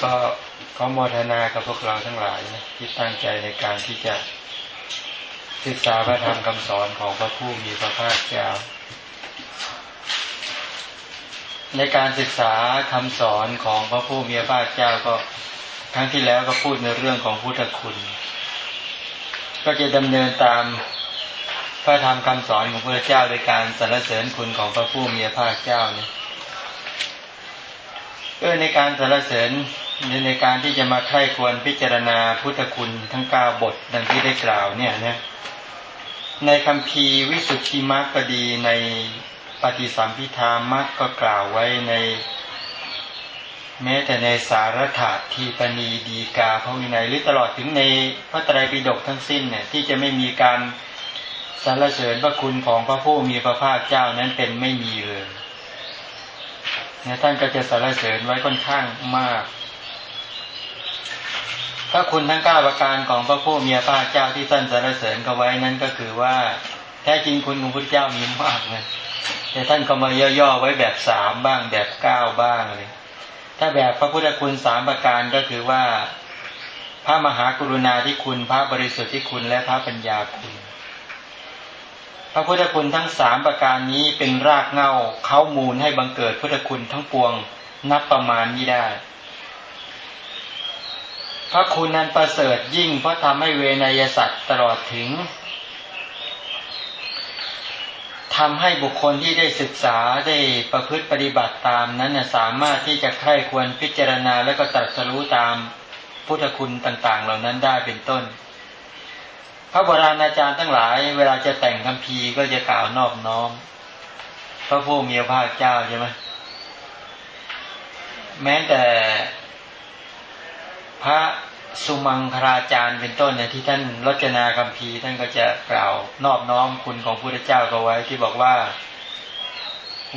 ก็ขอโมทนากับพวกเราทั้งหลายนะที่ตั้งใจในการที่จะศึกษาพระธรรมคำสอนของพระผู้มีพระภาคเจ้า ในการศึกษาคำสอนของพระผู้มีพระภาคเจ้าก็ครั้งที่แล้วก็พูดในเรื่องของพุทธคุณ ก็จะดำเนินตามพระธรรมคำสอนของพระเจ้าโดยการสรรเสริญคุณของพระผู้มีพระภาคเจ้าเนี่ยเออในการสรรเสริญ ในการที่จะมาใคร่ควรพิจารณาพุทธคุณทั้งเก้าบทดังที่ได้กล่าวเนี่ยนะในคำพีวิสุทธิมรรคดีในปฏิสัมพิธามรรคก็กล่าวไว้ใน แม้แต่ในสารถะทีปณีดีกาพระวินัยหรือตลอดถึงในพระไตรปิฎกทั้งสิ้นเนี่ยที่จะไม่มีการสรรเสริญพระคุณของพระผู้มีพระภาคเจ้านั้นเป็นไม่มีเลยเนี่ยท่านก็จะสรรเสริญไว้ค่อนข้างมาก ถ้าคุณทั้งเก้าประการของพระผู้มีพระเจ้าที่ท่านสรรเสริญเขาไว้นั้นก็คือว่าแท้จริงคุณของพระเจ้ามีมากเลยแต่ท่านก็มาย่อๆไว้แบบสามบ้างแบบเก้าบ้างเลยถ้าแบบพระพุทธคุณสามประการก็คือว่า พระมหากรุณาธิคุณ พระบริสุทธิ์ที่คุณและพระปัญญาคุณ พระพุทธคุณทั้งสามประการนี้เป็นรากเงาเขามูลให้บังเกิดพุทธคุณทั้งปวงนับประมาณนี้ได้ พระคุณนั้นประเสริฐยิ่งเพราะทำให้เวนยสัตว์ตลอดถึงทำให้บุคคลที่ได้ศึกษาได้ประพฤติปฏิบัติตามนั้นสามารถที่จะใคร่ควรพิจารณาและก็ตรัสรู้ตามพุทธคุณต่าง ๆ เหล่านั้นได้เป็นต้น พระโบราณอาจารย์ทั้งหลาย เวลาจะแต่งคำพีก็จะกล่าวนอบน้อมพระผู้มีพระภาคเจ้าใช่ไหมแม้แต่ พระสุมังคราจารย์เป็นต้นเนี่ยที่ท่านรจนาคัมภีร์ท่านก็จะกล่าวนอบน้อมคุณของพระพุทธเจ้าก็ไว้ที่บอกว่า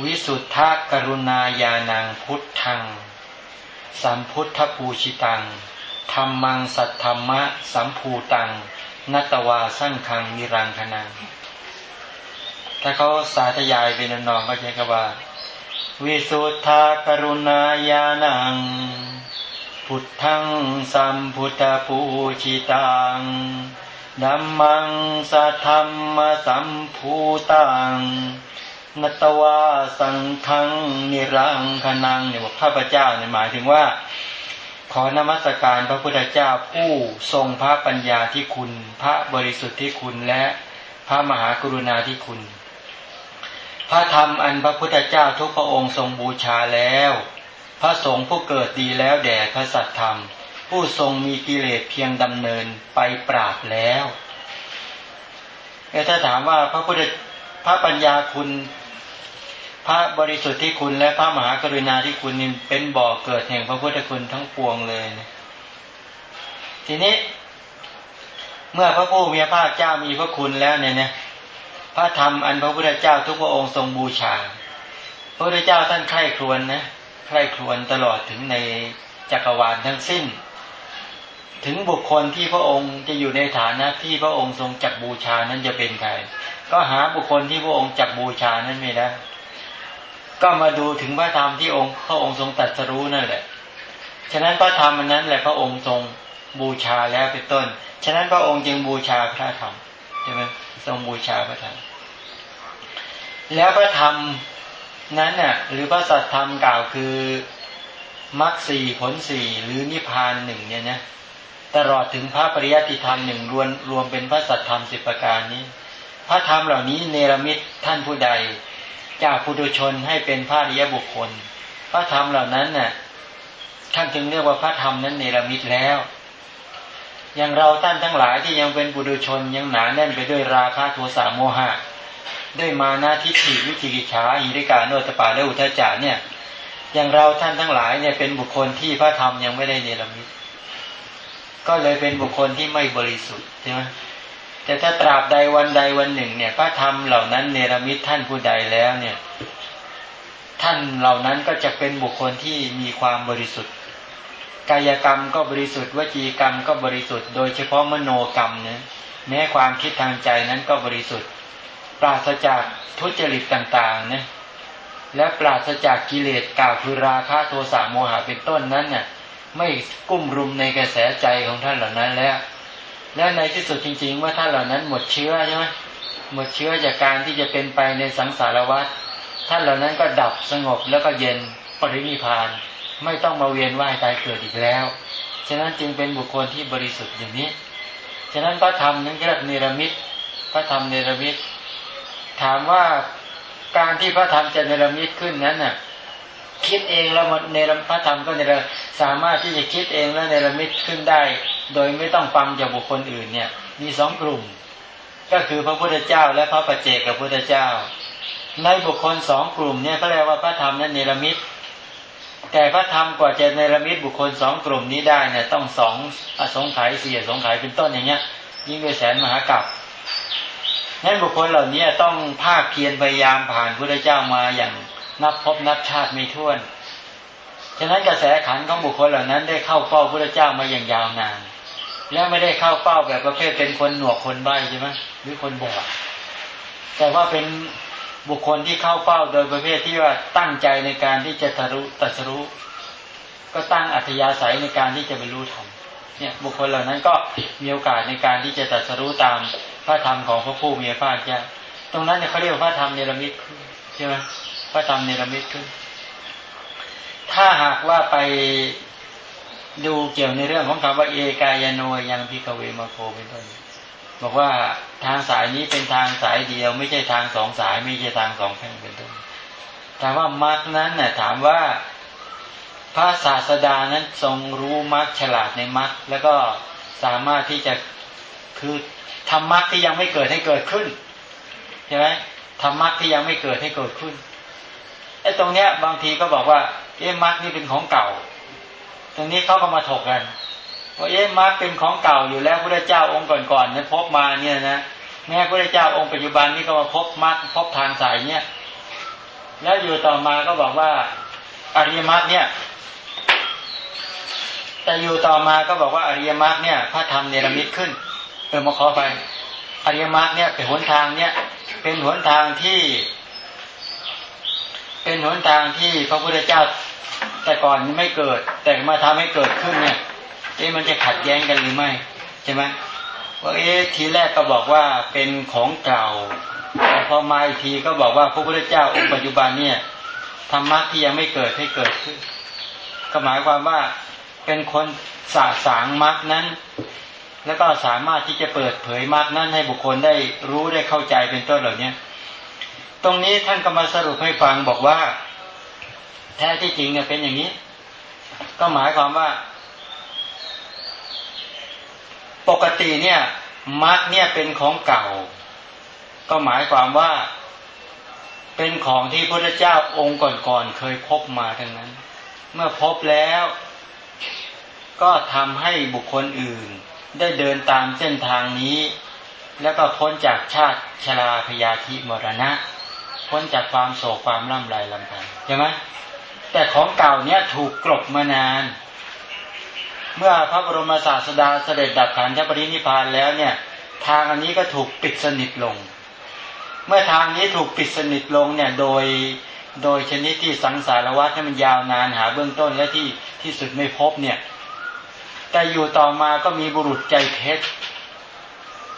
วิสุทธกรุณาญาณังพุทธัง สัมพุทธภูชิตังธรรมังสัทธรรมะ สัมภูตังนัตวาสั่งคังมิรังคนัง ถ้าเขาสาธยายเป็นนองก็จะกว่า วิสุทธกรุณาญาณัง พุทธังสัมพุทธปูชิตังดัมมังสัทธรรมสัมภูตังนัตวาสังขังนิรังคนังเนี่ยบอกพระพุทธเจ้าเนี่ยหมายถึงว่า ขอนมัสการพระพุทธเจ้าผู้ทรงพระปัญญาที่คุณ พระบริสุทธิ์ที่คุณและพระมหากรุณาที่คุณ พระธรรมอันพระพุทธเจ้าทุกพระองค์ทรงบูชาแล้ว พระสงฆ์ผู้เกิดดีแล้วแด่พระสัตธรรม ผู้ทรงมีกิเลสเพียงดำเนินไปปราบแล้วแต่ถ้าถามว่าพระพุทธพระปัญญาคุณ พระบริสุทธิ์ที่คุณและพระมหากรุณาที่คุณนี่เป็นบ่อเกิดแห่งพระพุทธคุณทั้งปวงเลยนะทีนี้ เมื่อพระผู้มีพระเจ้ามีพระคุณแล้วเนี่ยนะพระธรรมอันพระพุทธเจ้าทุกพระองค์ทรงบูชา พระพุทธเจ้าท่านใคร่ครวญนะ ใคร่ครวญตลอดถึงในจักรวาลทั้งสิ้น ถึงบุคคลที่พระองค์จะอยู่ในฐานะที่พระองค์ทรงจักบูชานั้นจะเป็นใคร ก็หาบุคคลที่พระองค์จักบูชานั้นไม่ได้ก็มาดูถึงพระธรรมที่องค์พระองค์ทรงตรัสรู้นั่นแหละ ฉะนั้นพระธรรมมันนั้นแหละพระองค์ทรงบูชาแล้วเป็นต้น ฉะนั้นพระองค์จึงบูชาพระธรรมใช่ไหมทรงบูชาพระธรรม แล้วพระธรรม นั้นน่ะหรือพระสัทธรรมกล่าวคือมรรคสี่ผลสี่หรือนิพพานหนึ่งเนี่ยนะตลอดถึงพระปริยัติธรรมหนึ่งรวมรวมเป็นพระสัทธรรมสิบประการนี้ พระธรรมเหล่านี้เนรมิตท่านผู้ใด จากผู้ดุชนให้เป็นพระริยบุคคล พระธรรมเหล่านั้นน่ะท่านจึงเรียกว่าพระธรรมนั้นเนรมิตแล้วอย่างเราท่านทั้งหลายที่ยังเป็นบุตุชนยังหนาแน่นไปด้วยราคะโทสะโมหะ ด้วยมานาทิฏฐิวิจิกิจฉาอิริกาโนตปาและอุทจจาเนี่ยอย่างเราท่านทั้งหลายเนี่ยเป็นบุคคลที่พระธรรมยังไม่ได้เนรมิตก็เลยเป็นบุคคลที่ไม่บริสุทธิ์ใช่ไหมแต่ถ้าตราบใดวันใดวันหนึ่ง เนี่ยพระธรรมเหล่านั้นเนรมิตท่านผู้ใดแล้วเนี่ย ท่านเหล่านั้นก็จะเป็นบุคคลที่มีความบริสุทธิ์ กายกรรมก็บริสุทธิ์วจีกรรมก็บริสุทธิ์ โดยเฉพาะมโนกรรมเนี่ยแม้ความคิดทางใจนั้นก็บริสุทธิ์ ปราศจากทุจริตต่างๆนะและปราศจากกิเลสกล่าวคือราคะโทสะโมหะเป็นต้นนั้นเนี่ยไม่กุ้มรุมในกระแสใจของท่านเหล่านั้นแล้ว และในที่สุดจริงๆเมื่อท่านเหล่านั้นหมดเชื้อใช่ไหมหมดเชื้อจากการที่จะเป็นไปในสังสารวัฏท่านเหล่านั้นก็ดับสงบแล้วก็เย็นปรินิพาน ไม่ต้องมาเวียนว่ายตายเกิดอีกแล้ว ฉะนั้นจึงเป็นบุคคลที่บริสุทธิ์อย่างนี้ ฉะนั้นพระธรรมนั้นเรียกเนรมิตพระธรรมเนรมิต ถามว่าการที่พระธรรมจะเนรมิตขึ้นนั้นน่ะคิดเองแล้วในพระธรรมก็เนรสามารถที่จะคิดเองแล้วเนรมิตขึ้นได้ โดยไม่ต้องฟังจากบุคคลอื่นเนี่ย มีสองกลุ่ม ก็คือพระพุทธเจ้า และพระปัจเจกกับพุทธเจ้า ในบุคคลสองกลุ่มเนี่ยเขาเรียกว่าพระธรรมนั้นเนรมิต แต่พระธรรมกว่าจะเนรมิตบุคคลสองกลุ่มนี้ได้เนี่ยต้องสองอสงไขยสี่อสงไขยเป็นต้นอย่างเงี้ยยิ่งด้วยแสนมหากัป นั้นบุคคลเหล่านี้ต้องภาคเพียรพยายามผ่านพระเจ้ามาอย่างนับพบนับชาติไม่ถ้วน ฉะนั้นกระแสขันของบุคคลเหล่านั้นได้เข้าเฝ้าพระเจ้ามาอย่างยาวนาน แล้วไม่ได้เข้าเฝ้าแบบประเภทเป็นคนหนวกคนใบ้ใช่ไหมหรือคนบอดแต่ว่าเป็นบุคคลที่เข้าเฝ้าโดยประเภทที่ว่าตั้งใจในการที่จะทะลุตัสรู้ก็ตั้งอัธยาศัยในการที่จะไปรู้ธรรมเนี่ยบุคคลเหล่านั้นก็มีโอกาสในการที่จะตัดสรู้ตาม พระธรรมของพระผู้มีพระภาคเจ้าตรงนั้นเนี่ยเขาเรียกว่าพระธรรมเนรมิตขึ้นใช่ไหมพระธรรมเนรมิตขึ้น ถ้าหากว่าไปดูเกี่ยวในเรื่องของคำว่าเอกายโนยังพิกเวมาโคเป็นต้นบอกว่าทางสายนี้เป็นทางสายเดียว ไม่ใช่ทางสองสาย ไม่ใช่ทางสองแพ่งเป็นต้นถามว่ามรรคนั้นน่ะถามว่าพระศาสดานั้นทรงรู้มรรคฉลาดในมรรคแล้วก็สามารถที่จะ คือทำมรรคที่ยังไม่เกิดให้เกิดขึ้นใช่ไหมทำมรรคที่ยังไม่เกิดให้เกิดขึ้นไอ้ตรงเนี้ย บางทีก็บอกว่าเอ๊ะมรรคนี่เป็นของเก่า ตรงนี้เขาก็มาถกกันว่าเอ๊ะมรรคเป็นของเก่าอยู่แล้วพระเจ้าองค์ก่อนๆเนี่ยพบมาเนี่ยนะแม้พระเจ้าองค์ปัจจุบันนี้ก็มาพบมรรคพบทางสายเนี่ยแล้วอยู่ต่อมาก็บอกว่าอริยมรรคเนี่ย แต่อยู่ต่อมาก็บอกว่าอริยมรรคเนี่ยพระธรรมเนรมิตขึ้น เออมาขอไปอริยมรรคเนี่ยเป็นหนทางเนี่ย เป็นหนทางที่ เป็นหนทางที่พระพุทธเจ้าแต่ก่อนไม่เกิด แต่มาทำให้เกิดขึ้นเนี่ยเอ๊ะมันจะขัดแย้งกันหรือไม่ใช่ไหมว่าเอ๊ะทีแรกก็บอกว่าเป็นของเก่าแต่พอมาอีกทีก็บอกว่าพระพุทธเจ้าองค์ปัจจุบันเนี่ยธรรมะที่ยังไม่เกิดให้เกิดขึ้นก็หมายความว่าเป็นคนสาสางมรรคนั้น แล้วก็สามารถที่จะเปิดเผยมรรคนั้นให้บุคคลได้รู้ได้เข้าใจเป็นต้นเหล่านี้ตรงนี้ท่านก็มาสรุปให้ฟังบอกว่า แท้ที่จริงเนี่ยเป็นอย่างนี้ ก็หมายความว่า ปกติเนี่ยมรรคเนี่ยเป็นของเก่า ก็หมายความว่า เป็นของที่พระเจ้าองค์ก่อนๆเคยพบมาทั้งนั้น เมื่อพบแล้ว ก็ทำให้บุคคลอื่น ได้เดินตามเส้นทางนี้ แล้วก็พ้นจากชาติชราพยาธิมรณะ พ้นจากความโศกความล่ำไรลำพันใช่ไหมแต่ของเก่าเนี้ยถูกกลบมานาน เมื่อพระบรมศาสดาเสด็จดับขันธปรินิพานแล้วเนี่ย ทางอันนี้ก็ถูกปิดสนิทลง เมื่อทางนี้ถูกปิดสนิทลงเนี่ยโดยโดยชนิดที่สังสารวัฏให้มันยาวนานหาเบื้องต้นและที่ที่สุดไม่พบเนี่ย แต่อยู่ต่อมาก็มีบุรุษใจเพชร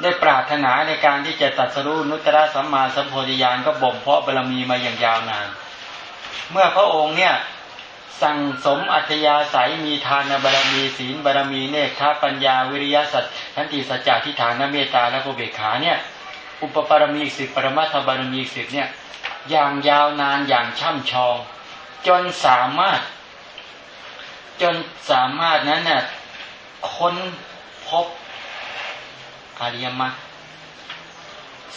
ได้ปรารถนาในการที่จะตัดสรุนุตตะสัมมาสัมโพธิญาณก็บ่มเพาะบารมีมาอย่างยาวนาน เมื่อพระองค์เนี่ยสั่งสมอัธยาศัยมีทานบารมีศีลบารมีเนคขปัญญาวิริยสัจทันติสัจจะทิฏฐานเมตตาและภเบขาเนี่ยอุปปารมีสิบปรมัตถบารมีสิบเนี่ยอย่างยาวนานอย่างช่ำชอง จนสามารถ จนสามารถนั้นเนี่ย ค้นพบอริยมรรค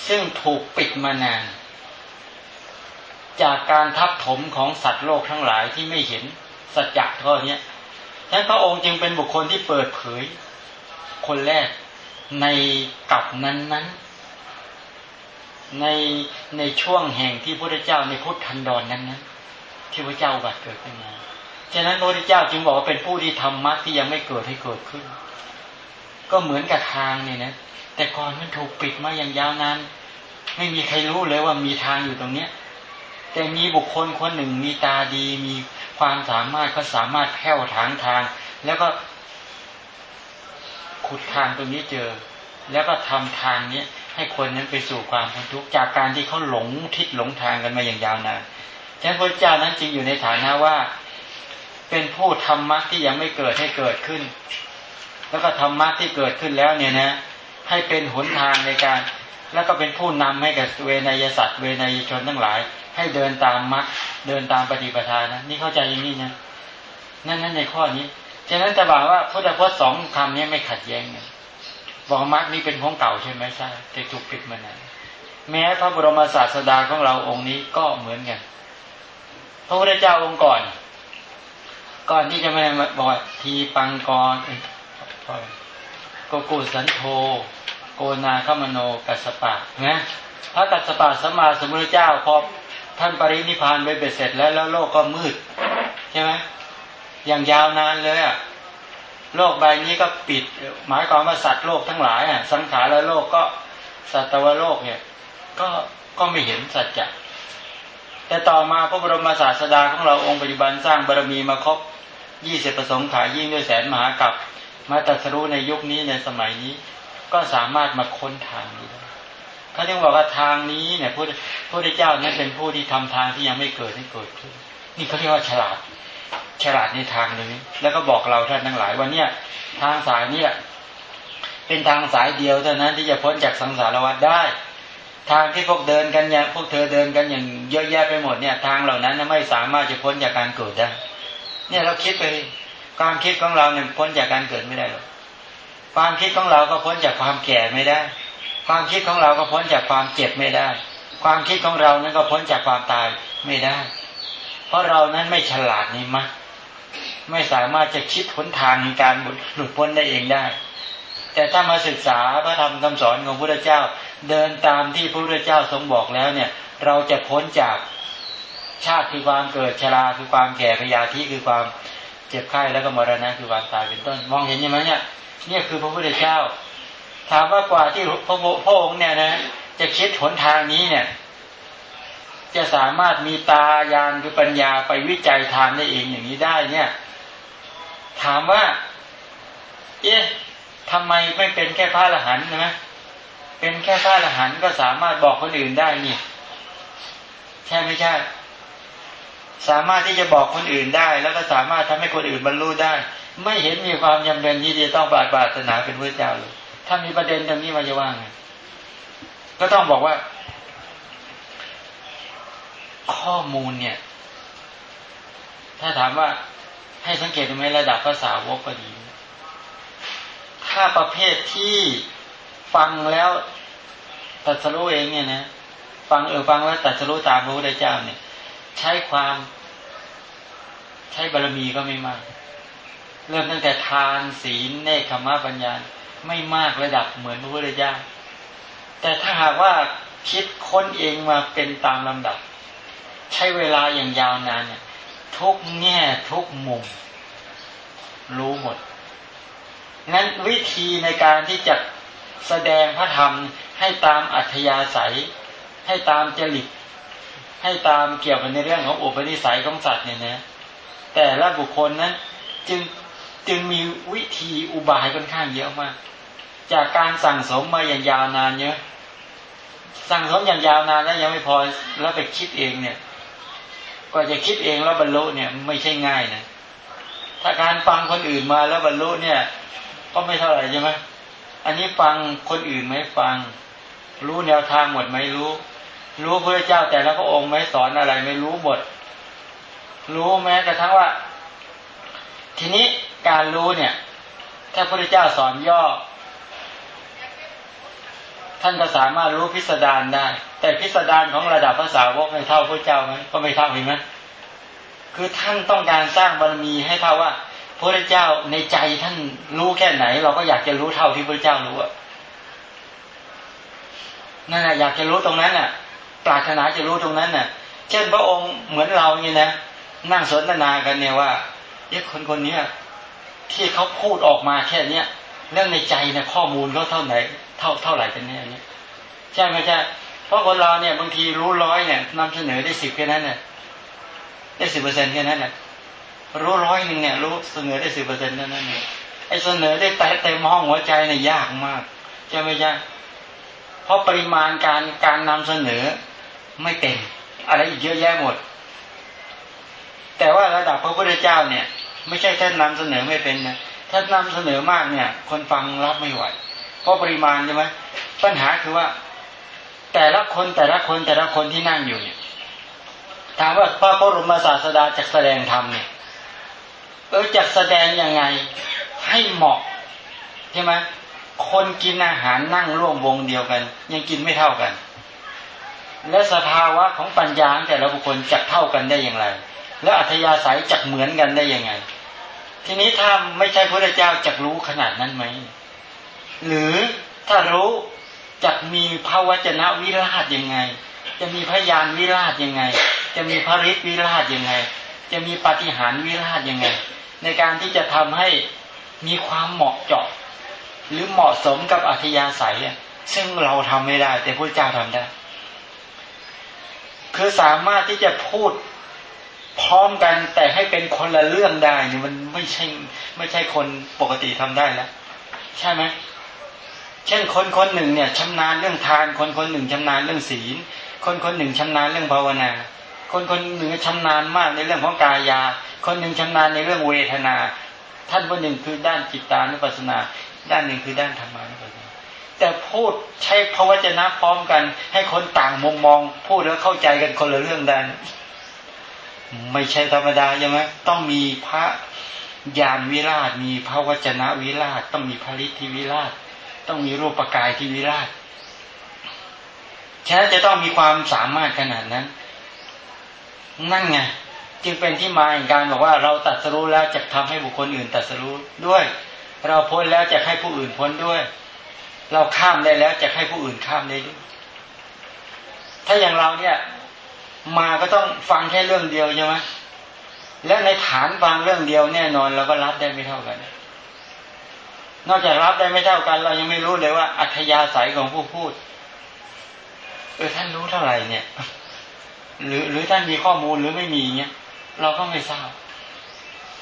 ซึ่งถูกปิดมานาน จากการทับถมของสัตว์โลกทั้งหลายที่ไม่เห็นสัจจะข้อนี้ท่านพระองค์จึงเป็นบุคคลที่เปิดเผย คนแรกในกับนั้นนั้นในในช่วงแห่งที่พระเจ้าในพุทธันดรนนั้นนั้นที่พระเจ้าบัตรเกิดขึ้นมา ฉะนั้นพระพุทธเจ้าจึงบอกว่าเป็นผู้ที่ทำมรรคที่ยังไม่เกิดให้เกิดขึ้น ก็เหมือนกับทางเนี่ยนะแต่ก่อนมันถูกปิดมาอย่างยาวนานไม่มีใครรู้เลยว่ามีทางอยู่ตรงเนี้ย แต่มีบุคคลคนหนึ่งมีตาดี มีความสามารถก็สามารถแผ่วทางทาง แล้วก็ขุดทางตรงนี้เจอ แล้วก็ทำทางนี้ให้คนนั้นไปสู่ความพ้นทุกข์จากการที่เขาหลงทิศหลงทางกันมาอย่างยาวนานฉะนั้นพระเจ้านั้นจริงอยู่ในฐานะว่า เป็นผู้ทำมรรคที่ยังไม่เกิดให้เกิดขึ้น แล้วก็ทำมรรคที่เกิดขึ้นแล้วเนี่ยนะให้เป็นหนทางในการ แล้วก็เป็นผู้นำให้กับเวนยสัตว์เวนยชนทั้งหลาย ให้เดินตามมรรคเดินตามปฏิปทานะนี่เข้าใจอย่างนี้นะนั่นนั่นในข้อนี้ฉะนั้นจะบอกว่าพุทธพจน์สองคำนี้ไม่ขัดแย้งกันบอกมรรคนี้เป็นของเก่าใช่ไหมใช่แต่ถูกปิดมานานแม้พระบรมศาสดาของเราองค์นี้ก็เหมือนกันพระพุทธเจ้าองค์ก่อน ก่อนที่จะมาบอกทีปังกรโกกุสันโธโกนาคมโนกัสปะนะพระกัสปะสมมาสมุทรเจ้าพอท่านปรินิพานไปเบ็ดเสร็จแล้วแล้วโลกก็มืด ใช่ไหมอย่างยาวนานเลยอะโลกใบนี้ก็ปิด หมายความว่าสัตว์โลกทั้งหลายอะสังขารและโลกก็สัตวโลกเนี่ย ก็ก็ไม่เห็นสัจจะแต่ต่อมาพระบรมศาสดาของเราองค์ปัจจุบันสร้างบารมีมาครบ ยี่สิบประสงค์ขายยิ่งด้วยแสนมหากับมาตัดสรู้ในยุคนี้ในสมัยนี้ ก็สามารถมาค้นทางนี้ได้เขาจึงบอกว่าทางนี้เนี่ยพระพุทธเจ้านั้นเป็นผู้ที่ทำทางที่ยังไม่เกิดให้เกิดขึ้นนี่เขาเรียกว่าฉลาด ฉลาดในทางนี้ แล้วก็บอกเราท่านทั้งหลายว่าเนี่ยทางสายเนี่ยเป็นทางสายเดียวเท่านั้นที่จะพ้นจากสังสารวัฏได้ ทางที่พวกเดินกันอย่างพวกเธอเดินกันอย่างเยอะแยะไปหมดเนี่ย ทางเหล่านั้นไม่สามารถจะพ้นจากการเกิดได้ เนี่ยเราคิดไปความคิดของเราเนี่ยพ้นจากการเกิดไม่ได้หรอกความคิดของเราก็พ้นจากความแก่ไม่ได้ ความคิดของเราก็พ้นจากความเจ็บไม่ได้ ความคิดของเรานั้นก็พ้นจากความตายไม่ได้ เพราะเรานั้นไม่ฉลาดนี่มั้ไม่สามารถจะคิดหนทางในการหลุดพ้นได้เองได้ แต่ถ้ามาศึกษาพระธรรมคำสอนของพระพุทธเจ้า เดินตามที่พระพุทธเจ้าทรงบอกแล้วเนี่ย เราจะพ้นจาก ชาติคือความเกิดชราคือความแก่พยาธิคือความเจ็บไข้แล้วก็มรณะคือความตายเป็นต้น มองเห็นยังไหมเนี่ยเนี่ยคือพระพุทธเจ้า ถามว่ากว่าที่พระพระองค์เนี่ยนะจะคิดหนทางนี้เนี่ย จะสามารถมีตายานคือปัญญาไปวิจัยทางได้เองอย่างนี้ได้เนี่ย ถามว่า เอ๊ะทำไมไม่เป็นแค่พระอรหันต์นะเป็นแค่พระอรหันต์ก็สามารถบอกคนอื่นได้นี่ใช่ไม่ใช่ สามารถที่จะบอกคนอื่นได้ แล้วก็สามารถทำให้คนอื่นบรรลุได้ ไม่เห็นมีความจำเป็นที่จะต้องบาดบาดนาเป็นพระเจ้าเลยถ้ามีประเด็นตรงนี้มาจะว่างไงก็ต้องบอกว่า ข้อมูลเนี่ย ถ้าถามว่าให้สังเกตดูไหมระดับภาษาวกก็ดี ถ้าประเภทที่ฟังแล้วตัดสรู้เองเนี่ยนะ ฟังเออฟังแล้วตัดสรู้ตามพระพุทธเจ้าเนี่ย ใช้ความใช้บารมีก็ไม่มาก เริ่มตั้งแต่ทานศีลเนคขมะปัญญาไม่มากระดับเหมือนพระพุทธเจ้าแต่ถ้าหากว่าคิดค้นเองมาเป็นตามลำดับ ใช้เวลาอย่างยาวนานเนี่ย ทุกแง่ทุกมุม รู้หมดงั้นวิธีในการที่จะแสดงพระธรรมให้ตามอัธยาศัย ให้ตามจริต ให้ตามเกี่ยวกับในเรื่องของอุปนิสัยของสัตว์เนี่ยนะ แต่ละบุคคลนั้นจึงจึงมีวิธีอุบายค่อนข้างเยอะมาก จากการสั่งสมมาอย่างยาวนานเยอะสั่งสมอย่างยาวนานแล้วยังไม่พอแล้วไปคิดเองเนี่ยกว่าจะคิดเองแล้วบรรลุเนี่ยไม่ใช่ง่ายนะถ้าการฟังคนอื่นมาแล้วบรรลุเนี่ย ก็ไม่เท่าไหร่ใช่ไหมอันนี้ฟังคนอื่นไหมฟัง รู้แนวทางหมดไหมรู้ รู้พระเจ้าแต่ละพระองค์ไหมสอนอะไร ไม่รู้หมดรู้แม้กระทั่งว่า ทีนี้การรู้เนี่ย ถ้าพระเจ้าสอนย่อ ท่านก็สามารถรู้พิสดารได้ แต่พิสดารของระดับภาษาวกไม่เท่าพระเจ้าไหมก็ไม่เท่าเห็นไหมคือท่านต้องการสร้างบารมีให้เท่าว่าพระเจ้าในใจท่านรู้แค่ไหน เราก็อยากจะรู้เท่าที่พระเจ้ารู้อะนั่นแหละอยากจะรู้ตรงนั้นน่ะ ปรารถนาจะรู้ตรงนั้นน่ะ เช่นพระองค์เหมือนเราเนี่ยนะนั่งสนทนากันเนี่ยว่าเอ๊ะคนคนนี้ที่เขาพูดออกมาแค่เนี้ยเรื่องในใจเนี่ยข้อมูลเขาเท่าไหนเท่าเท่าไหร่กันเนี่ยนี่ยใช่ไหมใช่เพราะคนเราเนี่ยบางทีรู้ร้อยเนี่ยนำเสนอได้สิบแค่นั้นเนี่ยได้สิบเปอร์เซ็นต์แค่นั้นแหละรู้ร้อยหนึ่งเนี่ยรู้เสนอได้สิบเปอร์เซ็นต์นั่นนั่นเองไอ้เสนอได้แต่เต็มห้องหัวใจเนี่ยยากมากใช่ไหมจ๊ะเพราะปริมาณการการนำเสนอ ไม่เต็มอะไรอีกเยอะแยะหมด แต่ว่าระดับพระพุทธเจ้าเนี่ย ไม่ใช่ท่านนำเสนอไม่เป็นนะท่านนำเสนอมากเนี่ย คนฟังรับไม่ไหว เพราะปริมาณใช่ไหมปัญหาคือว่า แต่ละคนแต่ละคนแต่ละคนที่นั่งอยู่เนี่ยถามว่าพระพุทธมศาสดาจะแสดงธรรมเนี่ยเออจะแสดงยังไงให้เหมาะใช่ไหมคนกินอาหารนั่งร่วมวงเดียวกัน ยังกินไม่เท่ากัน และสภาวะของปัญญาแต่ละบุคคลจะเท่ากันได้อย่างไร และอัธยาศัยจะเหมือนกันได้ยังไง ทีนี้ถ้าไม่ใช่พระเจ้าจะรู้ขนาดนั้นไหม หรือถ้ารู้จะมีภาวจนะวิราชยังไง จะมีพยานวิราชยังไง จะมีพระฤทธิวิราชยังไง จะมีปฏิหารวิราชยังไง ในการที่จะทำให้มีความเหมาะเจาะ หรือเหมาะสมกับอัธยาศัยซึ่งเราทำไม่ได้ แต่พระเจ้าทำได้ คือสามารถที่จะพูดพร้อมกันแต่ให้เป็นคนละเรื่องได้นี่มันไม่ใช่ไม่ใช่คนปกติทำได้แล้ว ใช่ไหมเช่นคนคนหนึ่งเนี่ยชำนาญเรื่องทาน คนคนหนึ่งชำนาญเรื่องศีล คนคนหนึ่งชำนาญเรื่องภาวนา คนคนหนึ่งชำนาญมากในเรื่องของกายา คนหนึ่งชำนาญในเรื่องเวทนา ท่านคนหนึ่งคือด้านจิตตานุปัสสนา ด้านหนึ่งคือด้านธรรมานุ แต่พูดใช้พระวจนะพร้อมกัน ให้คนต่างมุมมอง พูดแล้วเข้าใจกันคนละเรื่องได้ไม่ใช่ธรรมดาใช่ไหมต้องมีพระญาณวิราช มีพระวจนะวิราช ต้องมีพระฤทธิวิราช ต้องมีรูปประกายที่วิราชฉะนั้นจะต้องมีความสามารถขนาดนั้น นั่นไงจึงเป็นที่มาของการบอกว่าเราตัดสรู้แล้วจะทำให้บุคคลอื่นตัดสรู้ด้วย เราพ้นแล้วจะให้ผู้อื่นพ้นด้วย เราข้ามได้แล้วจะให้ผู้อื่นข้ามได้ด้วยถ้าอย่างเราเนี่ย มาก็ต้องฟังแค่เรื่องเดียวใช่ไหมและในฐานฟังเรื่องเดียวแน่นอนเราก็รับได้ไม่เท่ากัน นอกจากรับได้ไม่เท่ากัน เรายังไม่รู้เลยว่า อัธยาศัยของผู้พูด เออท่านรู้เท่าไหร่เนี่ย หรือหรือท่านมีข้อมูลหรือไม่มีเนี่ยเราก็ไม่ทราบ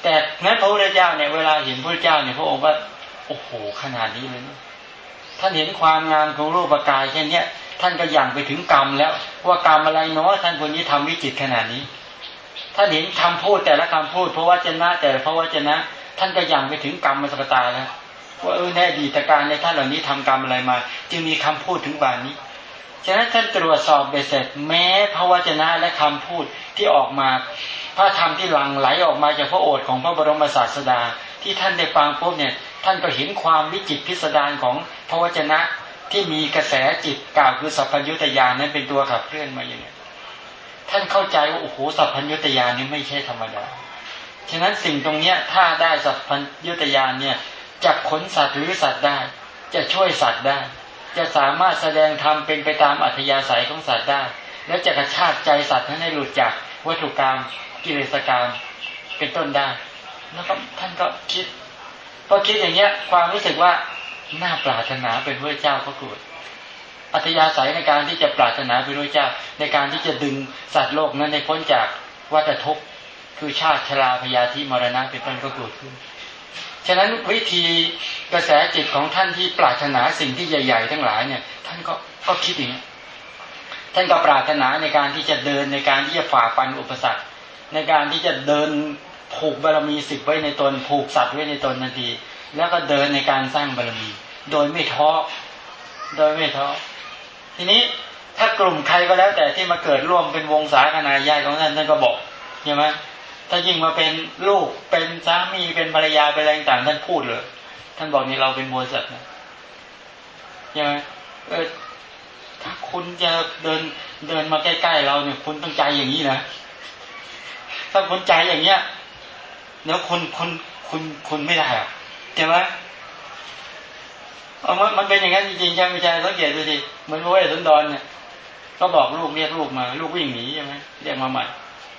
แต่แม้พระพุทธเจ้าเนี่ยเวลาเห็นพระเจ้าเนี่ยพระองค์ว่าโอ้โหขนาดนี้เลยนะ ท่านเห็นความงามของรูปกายเช่นเนี้ยท่านก็ย่างไปถึงกรรมแล้วว่ากรรมอะไรเนาะท่านคนนี้ทำวิจิตขนาดนี้ ท่านเห็นคำพูดแต่ละคำพูด เพราะว่าจะนะแต่เพราะว่าจะนะ ท่านก็ย่างไปถึงกรรมมสกตาแล้วว่าเออในอดีตการในท่านเหล่านี้ทำกรรมอะไรมา จึงมีคำพูดถึงบานนี้ฉะนั้นท่านตรวจสอบเบเสร็จ แม้พระวจนะและคำพูดที่ออกมา พระธรรมที่หลั่งไหลออกมาจากพระโอษฐ์ของพระบรมศาสดา ที่ท่านได้ฟังปุ๊บเนี่ย ท่านก็เห็นความวิจิตพิสดารของพระวจนะที่มีกระแสจิตกล่าวคือสัพพัญญุตยานนั้นเป็นตัวขับเคลื่อนมาอย่างนี้ท่านเข้าใจว่าโอ้โหสัพพัญญุตยานนี้ไม่ใช่ธรรมดาฉะนั้นสิ่งตรงเนี้ยถ้าได้สัพพัญญุตยานเนี่ยจะขนสัตว์หรือสัตว์ได้ จะช่วยสัตว์ได้ จะสามารถแสดงธรรมเป็นไปตามอัธยาศัยของสัตว์ได้ และจะกระชากใจสัตว์ให้หลุดจากวัตถุกรรมกิเลสกรรมเป็นต้นได้แล้วก็ท่านก็คิด พอคิดอย่างเงี้ย ความรู้สึกว่าน่าปรารถนาเป็นพระเจ้าก็เกิดอัธยาศัยในการที่จะปรารถนาเป็นพระเจ้า ในการที่จะดึงสัตว์โลกนั้นในพ้นจากวัฏทุกข์คือชาติชราพยาธิมรณะเป็นต้นก็เกิดขึ้นฉะนั้นวิธีกระแสจิตของท่านที่ปรารถนาสิ่งที่ใหญ่ ๆ ทั้งหลายเนี่ย ท่านก็ก็คิดอย่างนี้ท่านก็ปรารถนาในการที่จะเดินในการที่จะฝ่าฟันอุปสรรค ในการที่จะเดิน ผูกบารมีสิบไว้ในตน ผูกสัตว์ไว้ในตนนาที แล้วก็เดินในการสร้างบารมี โดยไม่ท้อโดยไม่ท้อทีนี้ถ้ากลุ่มใครก็แล้ว แต่ที่มาเกิดร่วมเป็นวงสาคนาญาติของท่านท่านก็บอกใช่ไหมถ้ายิ่งมาเป็นลูกเป็นสามีเป็นภรรยาเป็นอะไรต่างท่านพูดเลย ท่านบอกนี่เราเป็นบริษัทนะใช่ไหมเออถ้าคุณจะเดินเดินมาใกล้ๆเราเนี่ยคุณต้องใจอย่างนี้นะถ้าคุณใจอย่างเงี้ย แล้วคุณคุณคุณคุณไม่ได้อะใช่ไหมเอามันมันเป็นอย่างนั้นจริงๆใช่ไหมใช่สังเกตดูสิเหมือนพระเวสสันดรเนี่ย ก็บอกลูกเรียกลูกมา ลูกวิ่งหนีใช่ไหมเรียกมาใหม่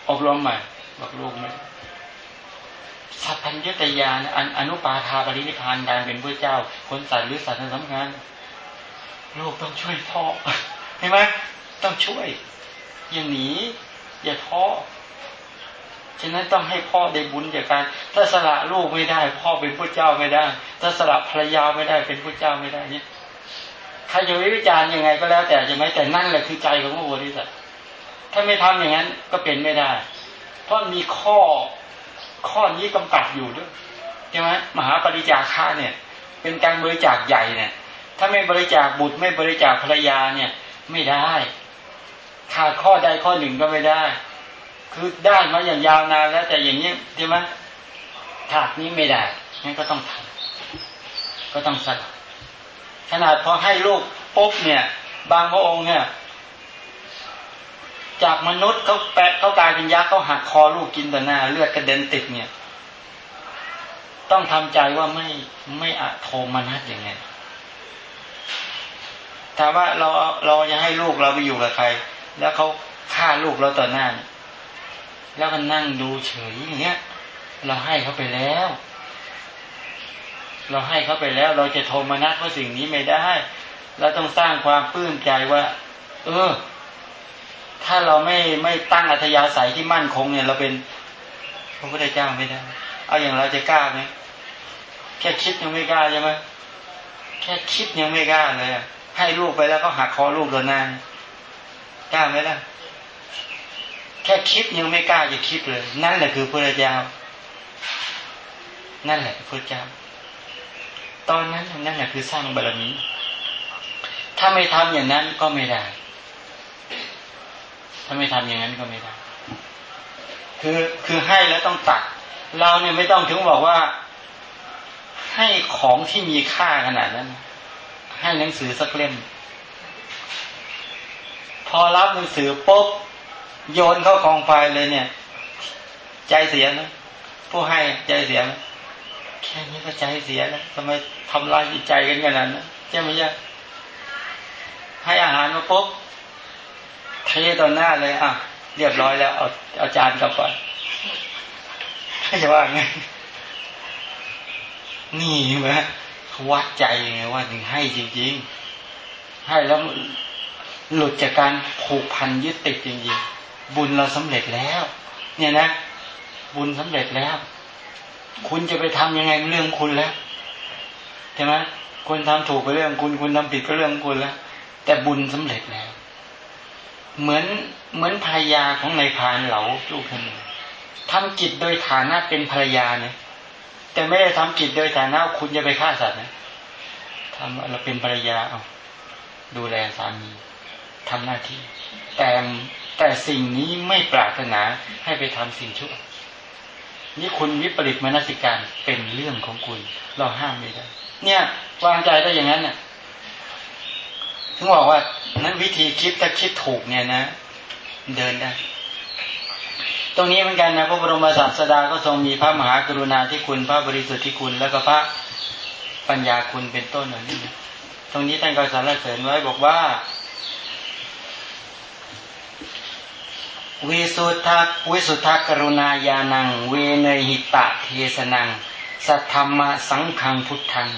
อบรมใหม่ บอกลูกไหมสัพพัญญตยานอนุปาทาปรินิพานการเป็นพระเจ้า คนสัตว์หรือสัตว์สำคัญลูกต้องช่วยพ่อเห็นไหมต้องช่วย อย่าหนี อย่าท้อ ฉะนั้นต้องให้พ่อได้บุญจากการ ถ้าสละลูกไม่ได้ พ่อเป็นผู้เจ้าไม่ได้ ถ้าสละภรรยาไม่ได้เป็นผู้เจ้าไม่ได้เนี่ยใครจะวิจารณ์ยังไงก็แล้วแต่จะไม่แต่นั่นแหละคือใจของพระโพธิสัตว์ถ้าไม่ทำอย่างนั้นก็เป็นไม่ได้ เพราะมีข้อข้อนี้กำกับอยู่ด้วยใช่ไหมมหาปริจาค่าเนี่ย เป็นการบริจาคใหญ่เนี่ย ถ้าไม่บริจาคบุตรไม่บริจาคภรรยาเนี่ย ไม่ได้ขาดข้อใดข้อหนึ่งก็ไม่ได้ คือได้มาอย่างยาวนานแล้วแต่อย่างนี้ใช่ไหมขาดนี้ไม่ได้งั้นก็ต้องทำก็ต้องสละขนาดพอให้ลูกปุ๊บเนี่ย บางพระองค์เนี่ย จากมนุษย์เขาแปะเขากลายเป็นยักษ์เขาหักคอลูกกินต่อหน้า เลือดกระเด็นติดเนี่ย ต้องทำใจว่าไม่ไม่อะโทมนัสอย่างไงถามว่าเราเราจะให้ลูกเราไปอยู่กับใคร แล้วเขาฆ่าลูกเราต่อหน้า แล้วก็นั่งดูเฉยอย่างเงี้ย เราให้เขาไปแล้ว เราให้เขาไปแล้ว เราจะโทมนัสเพราะสิ่งนี้ไม่ได้เราต้องสร้างความปลื้มใจว่า เออ ถ้าเราไม่ไม่ตั้งอัธยาศัยที่มั่นคงเนี่ย เราเป็นพระพุทธเจ้าไม่ได้ เอาอย่างเราจะกล้าไหมแค่คิดยังไม่กล้าใช่ไหมแค่คิดยังไม่กล้าเลยให้ลูกไปแล้วก็หักคอลูกโดนนานกล้าไหมล่ะ แค่คิดยังไม่กล้าจะคิดเลย นั่นแหละคือพระเจ้า นั่นแหละพระเจ้า ตอนนั้นนั่นแหละคือสร้างบารมีถ้าไม่ทำอย่างนั้นก็ไม่ได้ ถ้าไม่ทำอย่างนั้นก็ไม่ได้ คือคือให้แล้วต้องตัด เราเนี่ยไม่ต้องถึงบอกว่า ให้ของที่มีค่าขนาดนั้น ให้หนังสือสักเล่ม พอรับหนังสือปุ๊บ โยนเข้ากองไฟเลยเนี่ย ใจเสียนะผู้ให้ใจเสียนะแค่นี้ก็ใจเสียแล้วทำไมทำลายจิตใจกันขนาดนั้นใช่ไหมจ๊ะให้อาหารมาปุ๊บเทต่อหน้าเลยอะเรียบร้อยแล้วเอาเอาจานกลับไปให้จะว่าไงนี่ไหมวัดใจไงว่าถึงให้จริง ๆ ให้แล้วหลุดจากการผูกพันยึดติดจริงๆ บุญเราสำเร็จแล้ว เนี่ยนะ บุญสำเร็จแล้ว คุณจะไปทํำยังไงเรื่องคุณแล้วใช่ไหมคุณทำถูกก็เรื่องคุณ คุณทำผิดก็เรื่องคุณแล้ว แต่บุญสำเร็จแล้ว เหมือนเหมือนภรรยาของนายพานเหลาลูกคนหนึ่งทำกิจโดยฐานะเป็นภรรยาเนี่ยแต่ไม่ได้ทำกิจโดยฐานะคุณจะไปฆ่าสัตว์นะทำเราเป็นภรรยาเอาดูแลสามีทำหน้าที่ แต่ แต่สิ่งนี้ไม่ปรารถนาให้ไปทำสิ่งชั่ว นี่คุณวิปริตมนสิการเป็นเรื่องของคุณ เราห้ามไม่ได้ เนี่ยวางใจได้อย่างนั้นเนี่ยถึงบอกว่านั้นวิธีคิดถ้าคิดถูกเนี่ยนะ เดินได้ ตรงนี้เหมือนกันนะพระบรมศาสดาก็ทรงมีพระมหากรุณาที่คุณพระบริสุทธิ์ที่คุณ แล้วก็พระปัญญาคุณเป็นต้นเหล่านี้ตรงนี้ท่านก็สรรเสริญไว้บอกว่า วิสุทธาวิสุทธกรุณาญาณัง เวเนหิตะเทสนัง สัทธรรมสังขังพุทธัง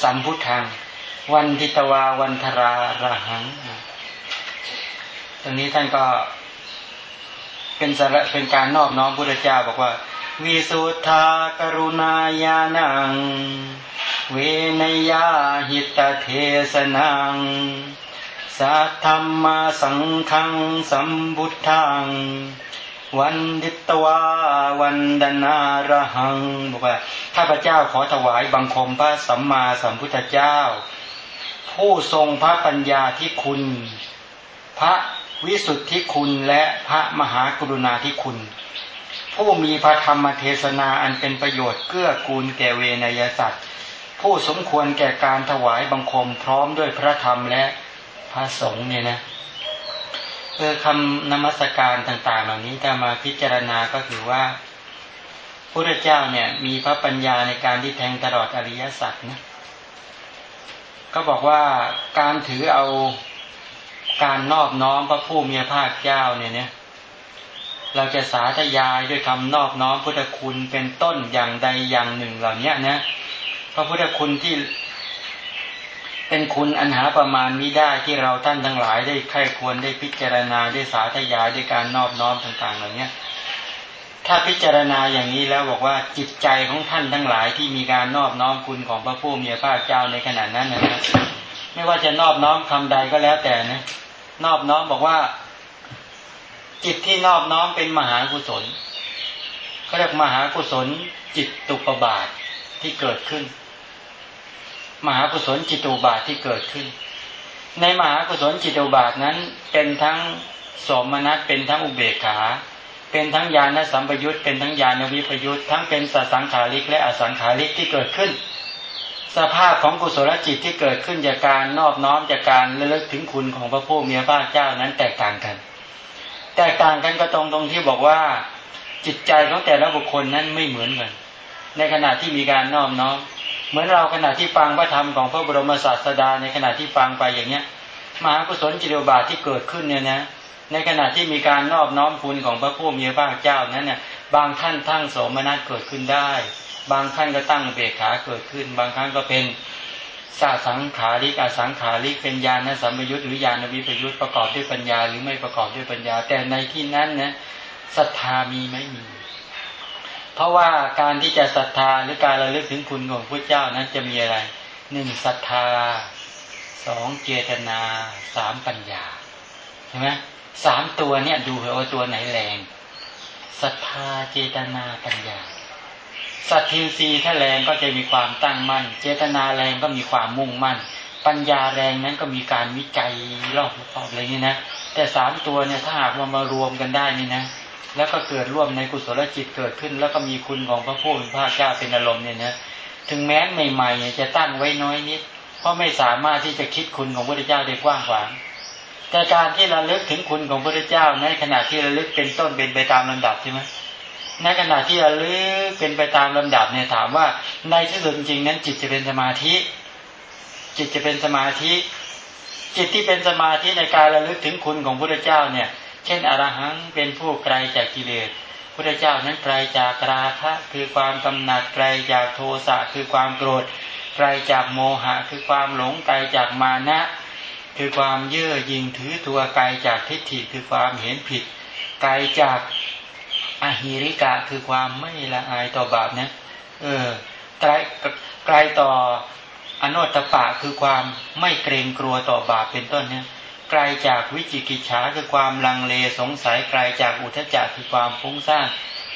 สัมพุทธัง วันทิตวาวันทราระหัง ตรงนี้ท่านก็เป็นสาระเป็นการนอบน้อมพุทธเจ้าบอกว่า วิสุทธากรุณาญาณัง เวนยาหิตเทสนัง สัทธรรมาสังขังสัมบุทธังวันดิตวาวันดนาระหังบอกว่าข้าพเจ้าขอถวายบังคมพระสัมมาสัมพุทธเจ้า ผู้ทรงพระปัญญาที่คุณ พระวิสุทธิคุณและพระมหากรุณาธิคุณ ผู้มีพระธรรมเทศนาอันเป็นประโยชน์เกื้อกูลแก่เวนยสัตว์ ผู้สมควรแก่การถวายบังคมพร้อมด้วยพระธรรมและ พระสงฆ์เนี่ยนะเออคำนมัสการต่าง ๆ เหล่านี้ถ้ามาพิจารณาก็ถือว่าพระเจ้าเนี่ย มีพระปัญญาในการที่แทงตลอดอริยสัจนะก็บอกว่าการถือเอาการนอบน้อมพระผู้มีพระเจ้าเนี่ยเนี่ยเราจะสาธยายด้วยคำนอบน้อมพุทธคุณเป็นต้นอย่างใดอย่างหนึ่งเหล่านี้นะพระพุทธคุณที่ เป็นคุณอันหาประมาณมิได้ที่เราท่านทั้งหลายได้ใครควรได้พิจารณาได้สาธยายด้วยการนอบน้อมต่างๆเหล่านี้ถ้ถ้าพิจารณาอย่างนี้แล้วบอกว่าจิตใจของท่านทั้งหลายที่มีการนอบน้อมคุณของพระผู้มีพระเจ้าในขณะนั้นนะไม่ว่าจะนอบน้อมคำใดก็แล้วแต่นะนอบน้อมบอกว่า จิตที่นอบน้อมเป็นมหากุศลเขาเรียกมหากุศลจิตตุปบาทที่เกิดขึ้น มหากุศลจิตุบาทที่เกิดขึ้น ในมหากุศลจิตุบาทนั้นเป็นทั้งสมนัตเป็นทั้งอุเบกขา เป็นทั้งญาณสัมปยุตเป็นทั้งญาณวิปยุตทั้งเป็นสสังขาริกและอสังขาริกที่เกิดขึ้น สภาพของกุศลจิตที่เกิดขึ้นจากการนอบน้อมจากการระลึกถึงคุณของพระผู้มีพระเจ้านั้นแตกต่างกัน แตกต่างกันก็ตรงตรงที่บอกว่า จิตใจของแต่ละบุคคลนั้นไม่เหมือนกัน ในขณะที่มีการนอมน้อม เหมือนเราขณะที่ฟังพระธรรมของพระบรมศาสดาในขณะที่ฟังไปอย่างเนี้ยมหากุศลจิตวิบาทที่เกิดขึ้นเนี่ยนะในขณะที่มีการนอบน้อมคุณของพระผู้มีพระเจ้านั้นเนี่ยบางท่านทั้งโสมนัสเกิดขึ้นได้ บางท่านก็ตั้งเบกขาเกิดขึ้น บางครั้งก็เป็นสาสังขาริกาสังขาริกเป็นญาณสัมปยุตหรือญาณวิปยุตประกอบด้วยปัญญา หรือไม่ประกอบด้วยปัญญา แต่ในที่นั้นนะศรัทธามีไหมมี เพราะว่าการที่จะศรัทธาหรือการระลึกถึงคุณของพระเจ้านั้นจะมีอะไรหนึ่งศรัทธาสองเจตนาสามปัญญาใช่ไหมสามตัวเนี่ยดูเหรอว่าตัวไหนแรงศรัทธาเจตนาปัญญาสัตทินรีถ้าแรงก็จะมีความตั้งมั่น เจตนาแรงก็มีความมุ่งมั่น ปัญญาแรงนั้นก็มีการวิจัยรอบรอบอะไรนี้นะแต่สามตัวเนี่ยถ้าหากว่ามารวมกันได้นี่นะ แล้วก็เกิดร่วมในกุศลจิตเกิดขึ้น แล้วก็มีคุณของพระผู้เป็นพระเจ้าเป็นอารมณ์เนี่ยนะถึงแม้ใหม่ๆจะตั้งไว้น้อยนิด เพราะไม่สามารถที่จะคิดคุณของพระเจ้าได้กว้างขวางแต่การที่เราลึกถึงคุณของพระเจ้าในขณะที่เราลึกเป็นต้นเป็นไปตามลำดับใช่ไหมในขณะที่เราลึกเป็นไปตามลำดับเนี่ยถามว่าในที่สุดจริงนั้น จิตจะเป็นสมาธิ จิตจะเป็นสมาธิ จิตที่เป็นสมาธิในการระลึกถึงคุณของพระเจ้าเนี่ย เช่นอรหังเป็นผู้ไกลจากกิเลสพระเจ้านั้นไกลจากราคะคือความกำหนัดไกลจากโทสะคือความโกรธไกลจากโมหะคือความหลงไกลจากมานะ คือความเย่อหยิ่งถือตัวไกลจากทิฏฐิคือความเห็นผิด ไกลจากอหิริกะคือความไม่ละอายต่อบาปนะเออไกลไกลต่ออนุตตปะคือความไม่เกรงกลัวต่อบาปเป็นต้นเนี่ย ไกลจากวิจิกิจฉาคือความลังเลสงสัยไกลจากอุทจจะคือความฟุ้งซ่าน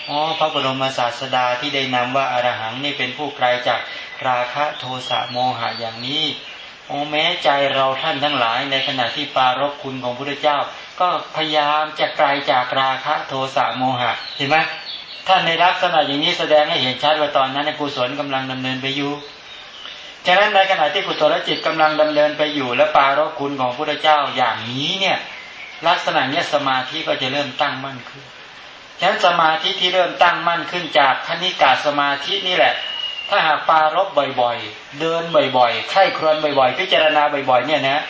อ๋อพระบรมศาสดาที่ได้นำว่าอารหังนี่เป็นผู้ไกลจากราคะโทสะโมหะอย่างนี้โอ้แม้ใจเราท่านทั้งหลาย ในขณะที่ปารบคุณของพระเจ้า ก็พยายามจะไกลจากราคะโทสะโมหะเห็นไหมท่านในลักษณะอย่างนี้แสดงให้เห็นชัดว่าตอนนั้นกุศลกำลังดำเนินไปอยู่ ฉะนั้นในขณะที่กุศลจิตกำลังดำเนินไปอยู่และปารคุณของพระเจ้าอย่างนี้เนี่ยลักษณะเนี้ยสมาธิก็จะเริ่มตั้งมั่นขึ้น ฉะนั้นสมาธิที่เริ่มตั้งมั่นขึ้นจากคณิกาสมาธินี่แหละ ถ้าหากปารบบ่อยๆ เดินบ่อยๆไข้ครวนบ่อยๆ พิจารณาบ่อยๆ เนี่ยนะ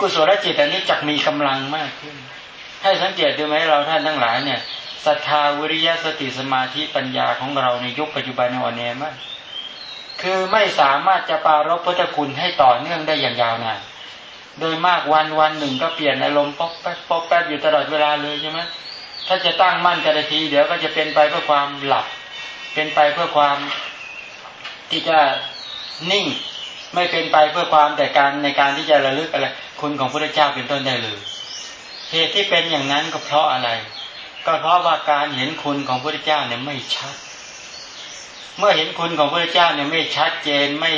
กุศลจิตอันนี้จะมีกำลังมากขึ้น ให้สังเกตดูไหมเราท่านทั้งหลายเนี่ยศรัทธาวิริยะสติสมาธิปัญญาของเราในยุคปัจจุบันในวันนี้มาก คือไม่สามารถจะปารบพุทธคุณให้ต่อเนื่องได้อย่างยาวนานโดยมากวันวันหนึ่งก็เปลี่ยนอารมณ์ป๊อกแป๊บป๊อกแป๊บอยู่ตลอดเวลาเลยใช่ไหมถ้าจะตั้งมั่นแต่ละทีเดี๋ยวก็จะเป็นไปเพื่อความหลับ เป็นไปเพื่อความที่จะนิ่ง ไม่เป็นไปเพื่อความแต่การในการที่จะระลึกอะไรคุณของพระเจ้าเป็นต้นได้เลยเหตุที่เป็นอย่างนั้นก็เพราะอะไร ก็เพราะว่าการเห็นคุณของพระเจ้าเนี่ยไม่ชัด เมื่อเห็นคุณของพระเจ้าเนี่ยไม่ชัดเจนไม่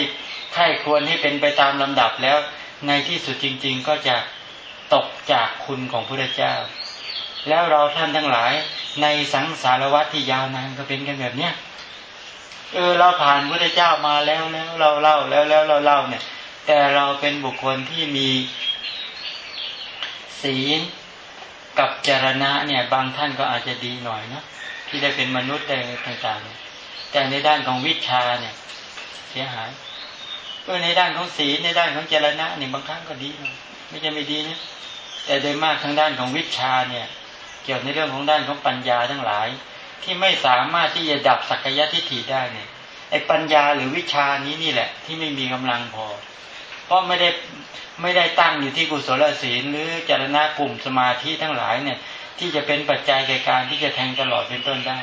ไข้ควรให้เป็นไปตามลำดับแล้ว ในที่สุดจริง ๆ ก็จะตกจากคุณของพระเจ้า แล้วเราท่านทั้งหลายในสังสารวัตที่ยาวนานก็เป็นกันแบบเนี้ยเออเราผ่านพระเจ้ามาแล้วแล้วเราเล่าแล้วแล้วเราเล่าเนี่ย แต่เราเป็นบุคคลที่มีศีลกับจรณะเนี่ย บางท่านก็อาจจะดีหน่อยเนาะที่ได้เป็นมนุษย์ได้ต่างๆ แต่ในด้านของวิชาเนี่ย เสียหายก็ในด้านของศีลในด้านของเจรณะเนี่ยบางครั้งก็ดีไม่ใช่ไม่ดีนะแต่โดยมากทางด้านของวิชาเนี่ย เกี่ยวในเรื่องของด้านของปัญญาทั้งหลาย ที่ไม่สามารถที่จะดับสักยะทิฏฐิได้เนี่ยไอ้ปัญญาหรือวิชานี้นี่แหละ ที่ไม่มีกำลังพอ เพราะไม่ได้ไม่ได้ตั้งอยู่ที่กุศลศีลหรือเจรณะกลุ่มสมาธิทั้งหลายเนี่ย ที่จะเป็นปัจจัยแก่การที่จะแทงตลอดเป็นต้นได้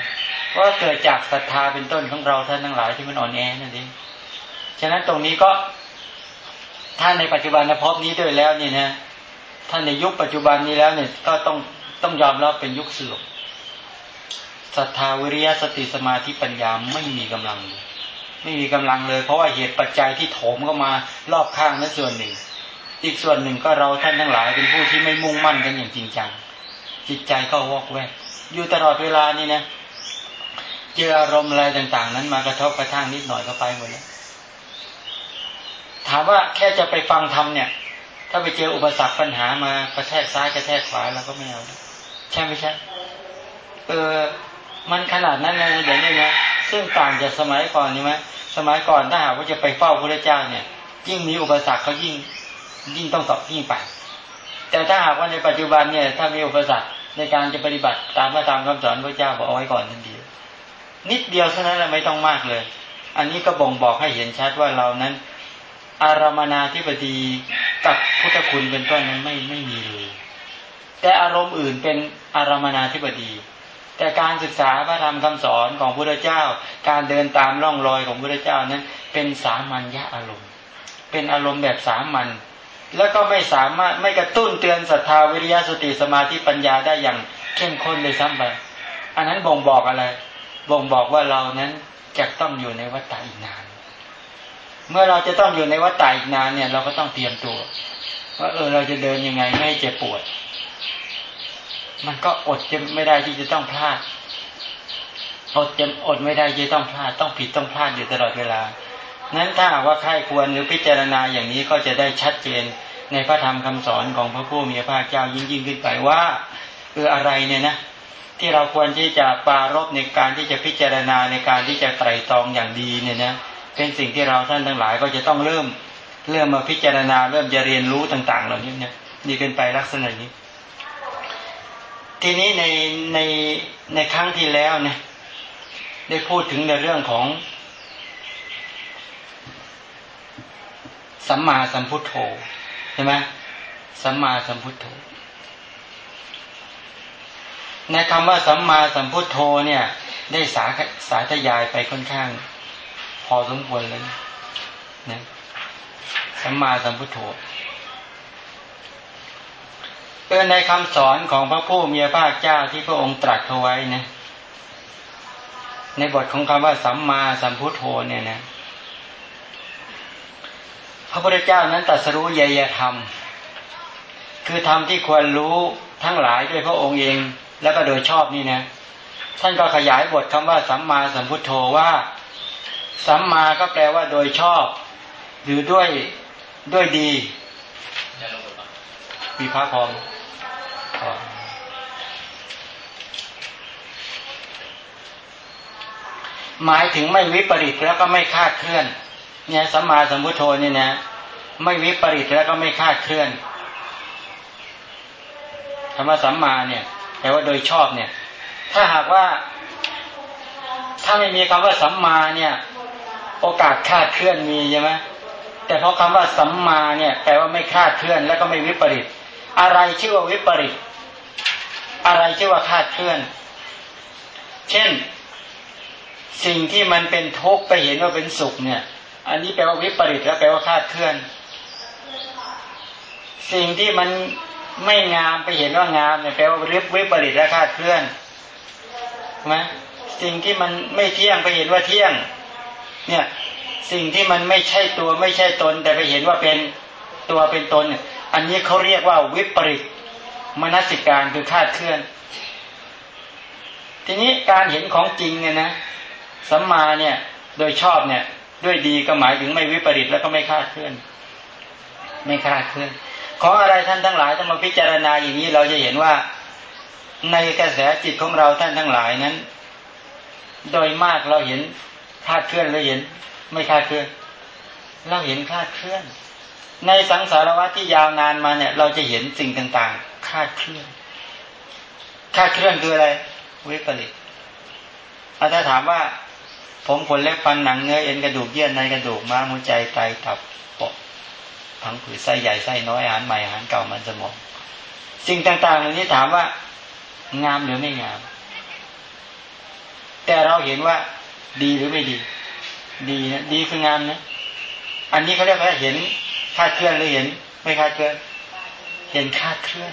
ว่าเกิดจากศรัทธาเป็นต้นของเราท่านทั้งหลายที่มันอ่อนแอนั่นเองฉะนั้นตรงนี้ก็ถ้านในปัจจุบันภพนี้ด้วยแล้วนี่นะท่านในยุคปัจจุบันนี้แล้วเนี่ยก็ต้องต้องยอมรับเป็นยุคเสื่อมศรัทธาวิริยะสติสมาธิปัญญาไม่มีกำลัง ไม่มีกำลังเลย เพราะว่าเหตุปัจจัยที่โถมเข้ามารอบข้างนั้นส่วนหนึ่ง อีกส่วนหนึ่งก็เราท่านทั้งหลายเป็นผู้ที่ไม่มุ่งมั่นกันอย่างจริงจัง จิตใจก็วอกแวก อยู่ตลอดเวลานี่นะเจออารมณ์อะไรต่างๆ นั้นมากระทบกระทั่งนิดหน่อยก็ไปหมดแล้วถามว่าแค่จะไปฟังธรรมเนี่ย ถ้าไปเจออุปสรรคปัญหามากระแทกซ้ายกระแทกขวาเราก็ไม่เอาใช่ไม่ใช่เออมันขนาดนั้นเลยเดี๋ยวนี้นะซึ่งต่างจากสมัยก่อนใช่ไหมสมัยก่อนถ้าหากว่าจะไปเฝ้าพระเจ้าเนี่ย ยิ่งมีอุปสรรคเขายิ่งยิ่งต้องตอบยิ่งไป แต่ถ้าหากว่าในปัจจุบันเนี่ย ถ้ามีอุปสรรค ในการจะปฏิบัติตามพระธรรมคำสอนพระเจ้าบอกเอาไว้ก่อนทันทีนิดเดียวเท่านั้นแหละไม่ต้องมากเลย อันนี้ก็บ่งบอกให้เห็นชัดว่าเรานั้น อารมนาธิบดีกับพุทธคุณเป็นต้นนั้นไม่ไม่มีเลยแต่อารมณ์อื่นเป็นอารมนาธิบดี แต่การศึกษาพระธรรมคำสอนของพระเจ้า การเดินตามร่องรอยของพระเจ้านั้น เป็นสามัญญาอารมณ์ เป็นอารมณ์แบบสามัญ แล้วก็ไม่สามารถไม่กระตุ้นเตือนศรัทธาวิริยะสติสมาธิปัญญาได้อย่างเข้มข้นเลยซ้ำไปอันนั้นบ่งบอกอะไร บ่งบอกว่าเรานั้นจะต้องอยู่ในวัฏฏะอีกนาน เมื่อเราจะต้องอยู่ในวัฏฏะอีกนานเนี่ย เราก็ต้องเตรียมตัวว่าเออเราจะเดินยังไงไม่เจ็บปวด มันก็อดจะไม่ได้ที่จะต้องพลาด อดจะอดไม่ได้จะต้องพลาด ต้องผิดต้องพลาดอยู่ตลอดเวลานั้นถ้าว่าใครควรหรือพิจารณาอย่างนี้ก็จะได้ชัดเจน ในพระธรรมคำสอนของพระผู้มีพระเจ้ายิ่งยิ่งขึ้นไปว่าเอออะไรเนี่ยนะที่เราควรที่จะปารบในการที่จะพิจารณาในการที่จะไตรตรองอย่างดีเนี่ยนะเป็นสิ่งที่เราท่านทั้งหลายก็จะต้องเริ่มเริ่มมาพิจารณาเริ่มจะเรียนรู้ต่าง ๆ เหล่านี้เนี่ยนี่เป็นไปลักษณะนี้ ทีนี้ในในในครั้งที่แล้วเนี่ยได้พูดถึงในเรื่องของสัมมาสัมพุทโธ ใช่ไหมสัมมาสัมพุทโธในคำว่าสัมมาสัมพุทโธเนี่ย ได้สาสาธยายไปค่อนข้าง พอสมควรเลยนะสัมมาสัมพุทโธเออในคำสอนของพระผู้มีพระภาคเจ้าที่พระองค์ตรัสเอาไว้นะในบทของคำว่าสัมมาสัมพุทโธเนี่ยนะ ระพุทธเจ้านั้นตรัสรู้เยยธรรม คือธรรมที่ควรรู้ทั้งหลายด้วยพระองค์เอง แล้วก็โดยชอบนี่นะท่านก็ขยายบทคำว่าสัมมาสัมพุทโธว่า สัมมาก็แปลว่าโดยชอบ หรือด้วยด้วยดีมีพระพรหมายถึงไม่วิปริตแล้วก็ไม่คาดเคลื่อน เนี่ยสัมมาสัมพุทโธเนี่ยนะไม่วิปริตแล้วก็ไม่คาดเคลื่อนคำว่าสัมมาเนี่ยแต่ว่าโดยชอบเนี่ย ถ้าหากว่า ถ้าไม่มีคำว่าสัมมาเนี่ย โอกาสคาดเคลื่อนมีใช่ไหมแต่เพราะคำว่าสัมมาเนี่ยแปลว่าไม่คาดเคลื่อน แล้วก็ไม่วิปริต อะไรชื่อว่าวิปริต อะไรชื่อว่าคาดเคลื่อน เช่น สิ่งที่มันเป็นทุกข์ไปเห็นว่าเป็นสุขเนี่ย อันนี้แปลว่าวิปริตแล้วแปลว่าคาดเคลื่อน สิ่งที่มันไม่งามไปเห็นว่างามเนี่ยแปลว่าริบวิปริตและคาดเคลื่อนใช่ไหมสิ่งที่มันไม่เที่ยงไปเห็นว่าเที่ยง เนี่ย สิ่งที่มันไม่ใช่ตัวไม่ใช่ตน แต่ไปเห็นว่าเป็นตัวเป็นตนอันนี้เขาเรียกว่าวิปริตมนสิการคือคาดเคลื่อน ทีนี้การเห็นของจริงเนี่ยนะสัมมาเนี่ย โดยชอบเนี่ย ด้วยดีก็หมายถึงไม่วิปริตแล้วก็ไม่คาดเคลื่อน ไม่คาดเคลื่อน ของอะไรท่านทั้งหลายถ้ามาพิจารณาอย่างนี้เราจะเห็นว่าในกระแสจิตของเราท่านทั้งหลายนั้น โดยมากเราเห็นคาดเคลื่อนเราเห็น ไม่คาดเคลื่อน เราเห็นคาดเคลื่อน ในสังสารวัฏที่ยาวนานมาเนี่ย เราจะเห็นสิ่งต่างๆคาดเคลื่อนคาดเคลื่อนคืออะไรวิปริตอาจารย์ถามว่า ผมขนเล็บฟันหนังเนื้อเอ็นกระดูกเยื่อในกระดูกม้ามหัวใจไตตับปอดทั้งผือไส้ใหญ่ไส้น้อยอาหารใหม่อาหารเก่ามันสมองสิ่งต่างๆเหล่านี้ถามว่า งามหรือไม่งาม แต่เราเห็นว่าดีหรือไม่ดี ดีนะดีคืองามนะอันนี้เขาเรียกว่าเห็นคาดเคลื่อนหรือเห็น ไม่คาดเคลื่อนเห็นคาดเคลื่อน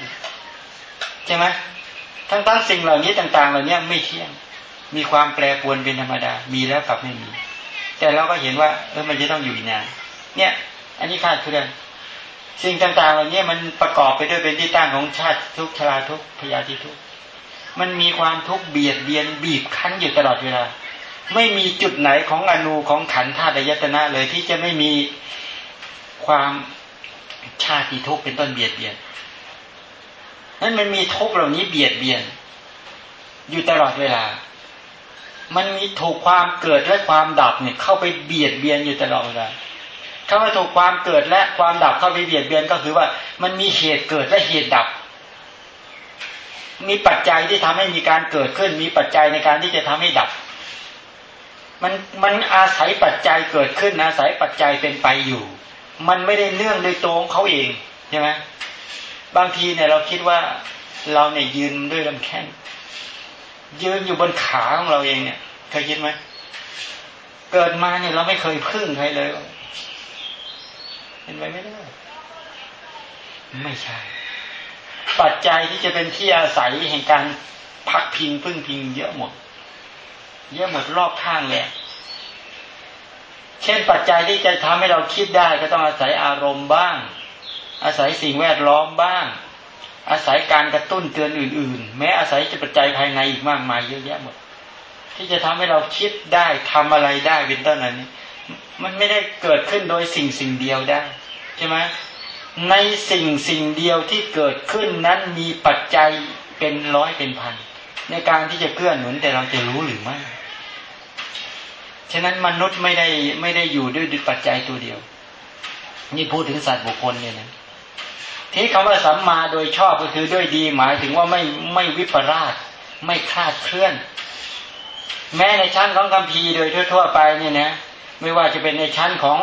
ใช่ไหมทั้งทั้งสิ่งเหล่านี้ต่าง ๆ เหล่านี้ไม่เที่ยง มีความแปรปรวนเป็นธรรมดา มีแล้วกับไม่มี แต่เราก็เห็นว่า เออมันจะต้องอยู่นานเนี่ย อันนี้คาดเคลื่อนสิ่งต่างๆเหล่านี้มันประกอบไปด้วยเป็นที่ตั้งของชาติทุกชราทุกพยาธิทุกมันมีความทุกข์เบียดเบียนบีบคั้นอยู่ตลอดเวลา ไม่มีจุดไหนของอนูของขันธาตุยตนะเลยที่จะไม่มีความชาติทุกข์เป็นต้นเบียดเบียนนั้นมันมีทุกข์เหล่านี้เบียดเบียน อยู่ตลอดเวลา มันมีถูกความเกิดและความดับเนี่ยเข้าไปเบียดเบียนอยู่ตลอดเวลาถ้าว่าถูกความเกิดและความดับเข้าไปเบียดเบียนก็คือว่า มันมีเหตุเกิดและเหตุดับ มีปัจจัยที่ทำให้มีการเกิดขึ้น มีปัจจัยในการที่จะทำให้ดับ มันมันอาศัยปัจจัยเกิดขึ้นอาศัยปัจจัยเป็นไปอยู่ มันไม่ได้เนื่องโดยตัวของเขาเองใช่ไหมบางทีเนี่ยเราคิดว่าเราเนี่ยยืนด้วยลำแข้ง ยืนอยู่บนขาของเราเองเนี่ยเคยคิดไหมเกิดมาเนี่ยเราไม่เคยพึ่งใครเลยเป็นไปไม่ได้ไม่ใช่ ปัจจัยที่จะเป็นที่อาศัยแห่งการพักพิงพึ่งพิงเยอะหมด เยอะหมดรอบข้างเลยเช่นปัจจัยที่จะทำให้เราคิดได้ ก็ต้องอาศัยอารมณ์บ้าง อาศัยสิ่งแวดล้อมบ้าง อาศัยการกระตุ้นเตือนอื่น ๆ แม้อาศัยจะปัจจัยภายในอีกมากมายเยอะแยะหมด ที่จะทำให้เราคิดได้ทำอะไรได้เป็นต้นอันนี้ มันไม่ได้เกิดขึ้นโดยสิ่งสิ่งเดียวได้ใช่ไหมในสิ่งสิ่งเดียวที่เกิดขึ้นนั้นมีปัจจัยเป็นร้อยเป็นพัน ในการที่จะเกื้อหนุนแต่เราจะรู้หรือไม่ฉะนั้นมนุษย์ไม่ได้ไม่ได้อยู่ด้วยปัจจัยตัวเดียว นี่พูดถึงสัตว์บุคคลเนี่ยนะ ที่คำว่าสัมมาโดยชอบก็คือด้วยดีหมายถึงว่าไม่ไม่วิปราชไม่คลาดเคลื่อน แม้ในชั้นของคำพีโดยทั่ว ๆ ไปเนี่ยนะไม่ว่าจะเป็นในชั้นของ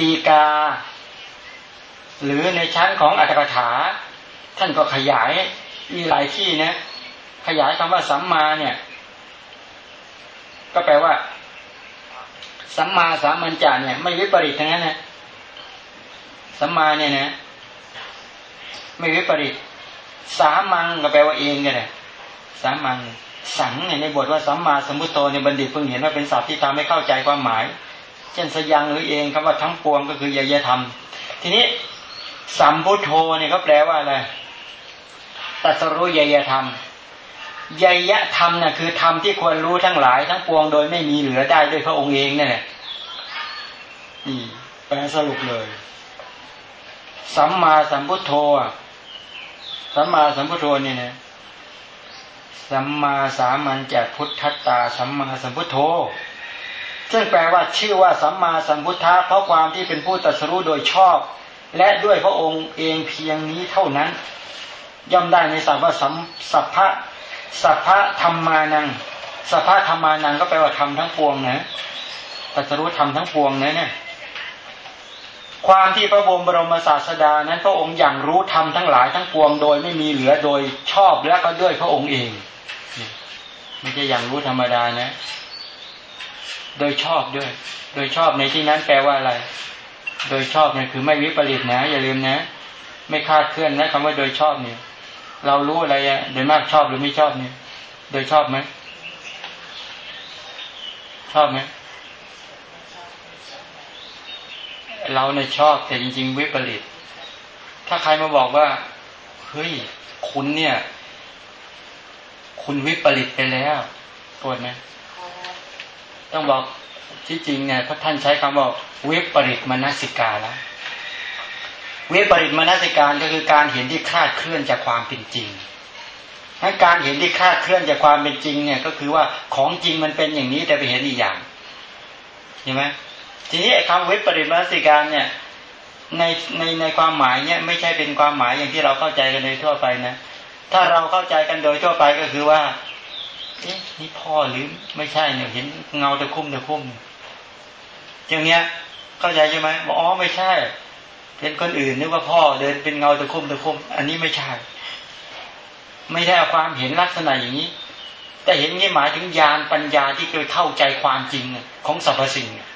ดีกา หรือในชั้นของอัตถกถา ท่านก็ขยายมีหลายที่นะขยายคำว่าสัมมาเนี่ย ก็แปลว่า สัมมาสามัญจาเนี่ย ไม่วิปริตทั้งนั้นนะสัมมาเนี่ยนะ ไม่วิปริตสามังก็แปลว่าเองกันเลยสามังสังเนี่ยในบทว่าสัมมาสัมพุทโธในบัณฑิตเพิ่งเห็นว่าเป็นศัพท์ที่ทำให้เข้าใจความหมาย เช่นสยังหรือเองคำว่าทั้งปวงก็คือยยธรรม ทีนี้สัมพุทโธเนี่ยเขาแปลว่าอะไรตัสรู้ยยธรรมยยธรรมน่ะคือธรรมที่ควรรู้ทั้งหลายทั้งปวงโดยไม่มีเหลือได้ด้วยพระองค์เองเนั่นแหละนี่แปลสรุปเลย สัมมาสัมพุทโธ สัมมาสัมพุทโธเนี่ยนะสัมมาสามัญจะพุทธตาสัมมาสัมพุทโธ ซึ่งแปลว่าชื่อว่าสัมมาสัมพุทธะเพราะความที่เป็นผู้ตรัสรู้โดยชอบ และด้วยพระองค์เองเพียงนี้เท่านั้น ย่อมได้ในสัพพะสัมสัพพะสัพพะธรรมานังสัพพะธรรมานังก็แปลว่าธรรมทั้งปวงนะตรัสรู้ธรรมทั้งปวงนะเนี่ย ความที่พระบรมบรมศาสดานั้นพระองค์อย่างรู้ธรรมทั้งหลายทั้งปวงโดยไม่มีเหลือโดยชอบและก็ด้วยพระองค์เองไม่ใช่อย่างรู้ธรรมดานะ โดยชอบด้วย โดยชอบในที่นั้นแปลว่าอะไร โดยชอบเนี่ยคือไม่วิปริตนะ อย่าลืมนะ ไม่คาดเคลื่อนนะคำว่าโดยชอบเนี่ย เรารู้อะไรอะโดยมากชอบหรือไม่ชอบเนี่ย โดยชอบไหมชอบไหม เราเนี่ยชอบแต่จริง ๆ วิปริต ถ้าใครมาบอกว่า เฮ้ย คุณเนี่ย คุณวิปริตไปแล้วปวดไหมต้องบอกที่จริงเนี่ยพระท่านใช้คำว่าวิปริตมนสิกาแล้ววิปริตมนสิการก็คือการเห็นที่คลาดเคลื่อนจากความเป็นจริงนั้นการเห็นที่คลาดเคลื่อนจากความเป็นจริงเนี่ย ก็คือว่าของจริงมันเป็นอย่างนี้แต่ไปเห็นอีกอย่างเห็นไหม ทีนี้คำวิปริตมนสิการเนี่ยในในในความหมายเนี่ยไม่ใช่เป็นความหมายอย่างที่เราเข้าใจกันในทั่วไปนะ ถ้าเราเข้าใจกันโดยทั่วไปก็คือว่าเอ๊ะนี่พ่อหรือไม่ใช่เนี่ยเห็นเงาตะคุ่มตะคุ่มอย่างเนี้ย เข้าใจใช่ไหมบอกอ๋อไม่ใช่ เป็นคนอื่นนึกว่าพ่อเดินเป็นเงาตะคุ่มตะคุ่มอันนี้ไม่ใช่ ไม่ได้เอาความเห็นลักษณะอย่างนี้ แต่เห็นนี้หมายถึงญาณปัญญาที่เคยเข้าใจความจริงของสรรพสิ่งเ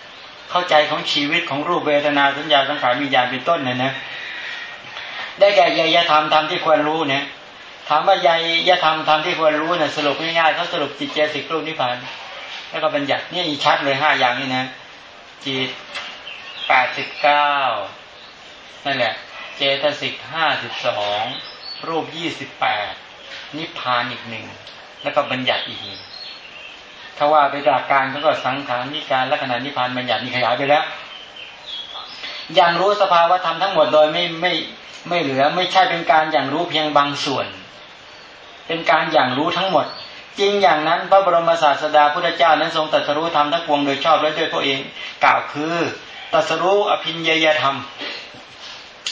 ข้าใจของชีวิตของรูปเวทนาสัญญาสังขารวิญญาณเป็นต้นเนี่ยนะ ได้แก่ยยธรรมธรรมที่ควรรู้เนี่ยถามว่ายยธรรมธรรมที่ควรรู้เนี่ยสรุปง่ายๆเขาสรุปจิตเจสิกรูปนิพพานแล้วก็บัญญัติเนี่ยชัดเลยห้าอย่างนี้นะจิตแปดสิบเก้านั่นแหละ เจตสิกห้าสิบสองรูปยี่สิบแปดนิพพานอีกหนึ่งแล้วก็บัญญัติอีกหนึ่ง ถ้าว่าไปหลักการเขาก็สังขารนิการและขณะนิพพานบัญญัติมีขยายไปแล้วอย่างรู้สภาวะธรรมทั้งหมดโดยไม่ไม่ไม่เหลือไม่ใช่เป็นการอย่างรู้เพียงบางส่วน เป็นการอย่างรู้ทั้งหมด จริงอย่างนั้นพระบรมศาสดาพุทธเจ้านั้นทรงตรัสรู้ธรรมทั้งปวงโดยชอบและด้วยพระเองกล่าวคือตรัสรู้อภินญยธรรม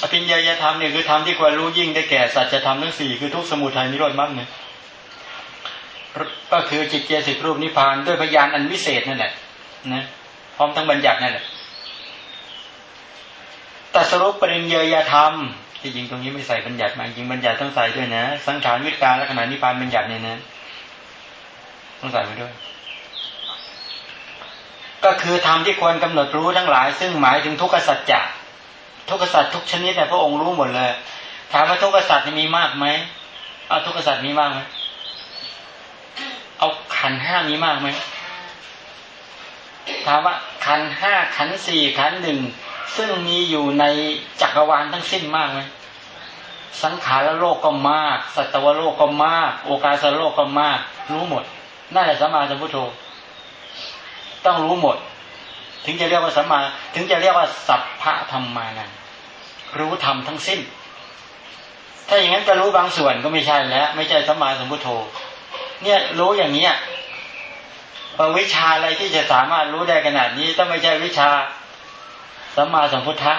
อภินญยธรรมเนี่ยคือธรรมที่ควรรู้ยิ่งได้แก่สัจธรรมทั้งสี่คือทุกสมุทัยนิโรธมรรคเนี่ย ก็คือจิตเจสิกรูปนิพพานด้วยพยานอันวิเศษนั่นแหละนะพร้อมทั้งบัญญัตินั่นแหละตัสรุปปริญญาธรรมที่จริงตรงนี้ไม่ใส่บัญญัติมาจริงบัญญัติต้องใส่ด้วยนะ สังขารวิการและขณะนิพพานบัญญัติเนี่ยนะต้องใส่มาด้วย ก็คือธรรมที่ควรกำหนดรู้ทั้งหลาย ซึ่งหมายถึงทุกขสัจจะทุกขสัจทุกชนิดแต่พระองค์รู้หมดเลย ถามว่าทุกขสัจมีมากไหมเอาทุกขสัจมีมากไหม เอาขันห้ามีมากไหมถามว่าขันห้าขันสี่ขันหนึ่งซึ่งมีอยู่ในจักรวาลทั้งสิ้นมากไหมสังขารโลกก็มาก สัตวโลกก็มาก โอกาสโลกก็มาก รู้หมดนั่นแหละสัมมาสัมพุทโธต้องรู้หมด ถึงจะเรียกว่าสัมมาถึงจะเรียกว่าสัพพะธรรมานันรู้ธรรมทั้งสิ้น ถ้าอย่างนั้นจะรู้บางส่วนก็ไม่ใช่แล้ว ไม่ใช่สัมมาสัมพุทโธ เนี่ยรู้อย่างเนี้ยวิชาอะไรที่จะสามารถรู้ได้ขนาดนี้ต้องไม่ใช่วิชาสัมมาสัมพุทธะ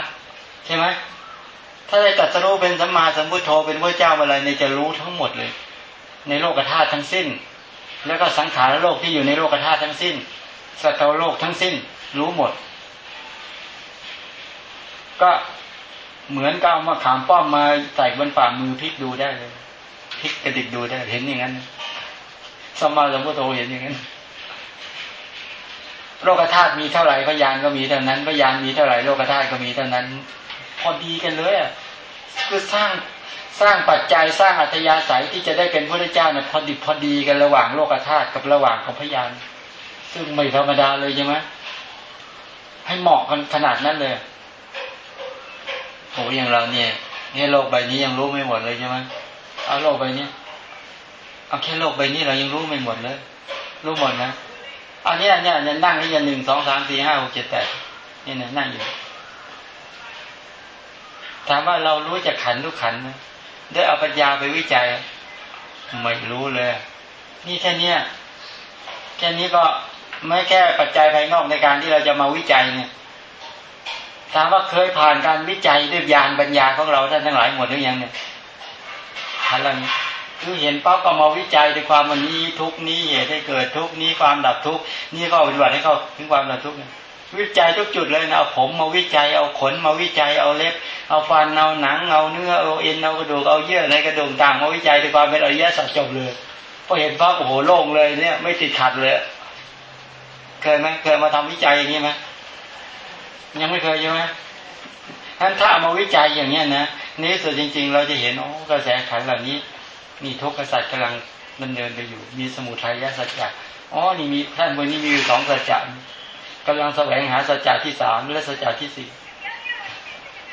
ใช่ไหมถ้าได้ตัดสรู้เป็นสัมมาสัมพุทโธเป็นพระเจ้าอะไรในจะรู้ทั้งหมดเลย ในโลกธาตุทั้งสิ้น แล้วก็สังขารโลกที่อยู่ในโลกธาตุทั้งสิ้นสัตว์โลกทั้งสิ้น รู้หมด ก็เหมือนกับมาขามป้อมมาใส่บนฝ่ามือพลิกดูได้เลยพลิกกระดิกดูได้เห็นอย่างนั้น สมมาสัมพุทโธเห็นอย่างนั้นโลกธาตุมีเท่าไหร่พยานก็มีเท่านั้นพยานมีเท่าไหร่โลกธาตุก็มีเท่านั้น พอดีกันเลยอะคือสร้างสร้างปัจจัยสร้างอัตยาศัยที่จะได้เป็นพระเจ้าเนี่ยพอดีพอดีกันระหว่างโลกธาตุกับระหว่างของพยาน ซึ่งไม่ธรรมดาเลยใช่ไหมให้เหมาะกันขนาดนั้นเลยโอ้อย่างเราเนี่ยเนี่ยโลกใบนี้ยังรู้ไม่หมดเลยใช่ไหมเอาโลกใบนี้ เอาแค่โลกใบนี้เรายังรู้ไม่หมดเลย รู้หมดนะเอันนี้เนี่ยเนี่ยนั่งนี่ยันหนึ่งสองสามสี่ห้าหกเจ็ดแปดนี่เนี่ยนั่งอยู่ถามว่าเรารู้จักขันทุกขันไหมได้เอาปัญญาไปวิจัย ไม่รู้เลย นี่แค่เนี้ยแค่นี้ก็ไม่แค่ปัจจัยภายนอกในการที่เราจะมาวิจัยเนี่ยถามว่าเคยผ่านการวิจัยด้วยญาณปัญญาของเราท่านทั้งหลายหมดหรือยังเนี่ยทันแล้วนี้ คือเห็นปั๊บก็มาวิจัยในความมันนี้ทุกนี้เหตุให้เกิดทุกนี้ความดับทุกนี่ก็ปฏิบัติให้เขาถึงความดับทุกวิจัยทุกจุดเลยนะเอาผมมาวิจัยเอาขนมาวิจัยเอาเล็บ เอาฟันเอาหนังเอาเนื้อเอาเอ็นเอากระดูกเอาเยื่อในกระดูกต่างมาวิจัยในความเป็นอริยสัจจบเลยพอเห็นปั๊บโอ้โหโล่งเลยเนี่ยไม่ติดขัดเลย เคยไหมเคยมาทำวิจัยอย่างนี้ไหมยังไม่เคยใช่ไหมท่านถ้ามาวิจัยอย่างเนี้ยนะนี่สุดจริง ๆ เราจะเห็นโอ้กระแสขันเหล่านี้ มีทุกข์สัจกำลังดำเนินไปอยู่ มีสมุทัยสัจจะอ๋อนี่มีท่านวันนี้มีอยู่สองสัจจะกำลังแสวงหาสัจจะที่สามและสัจจะที่สี่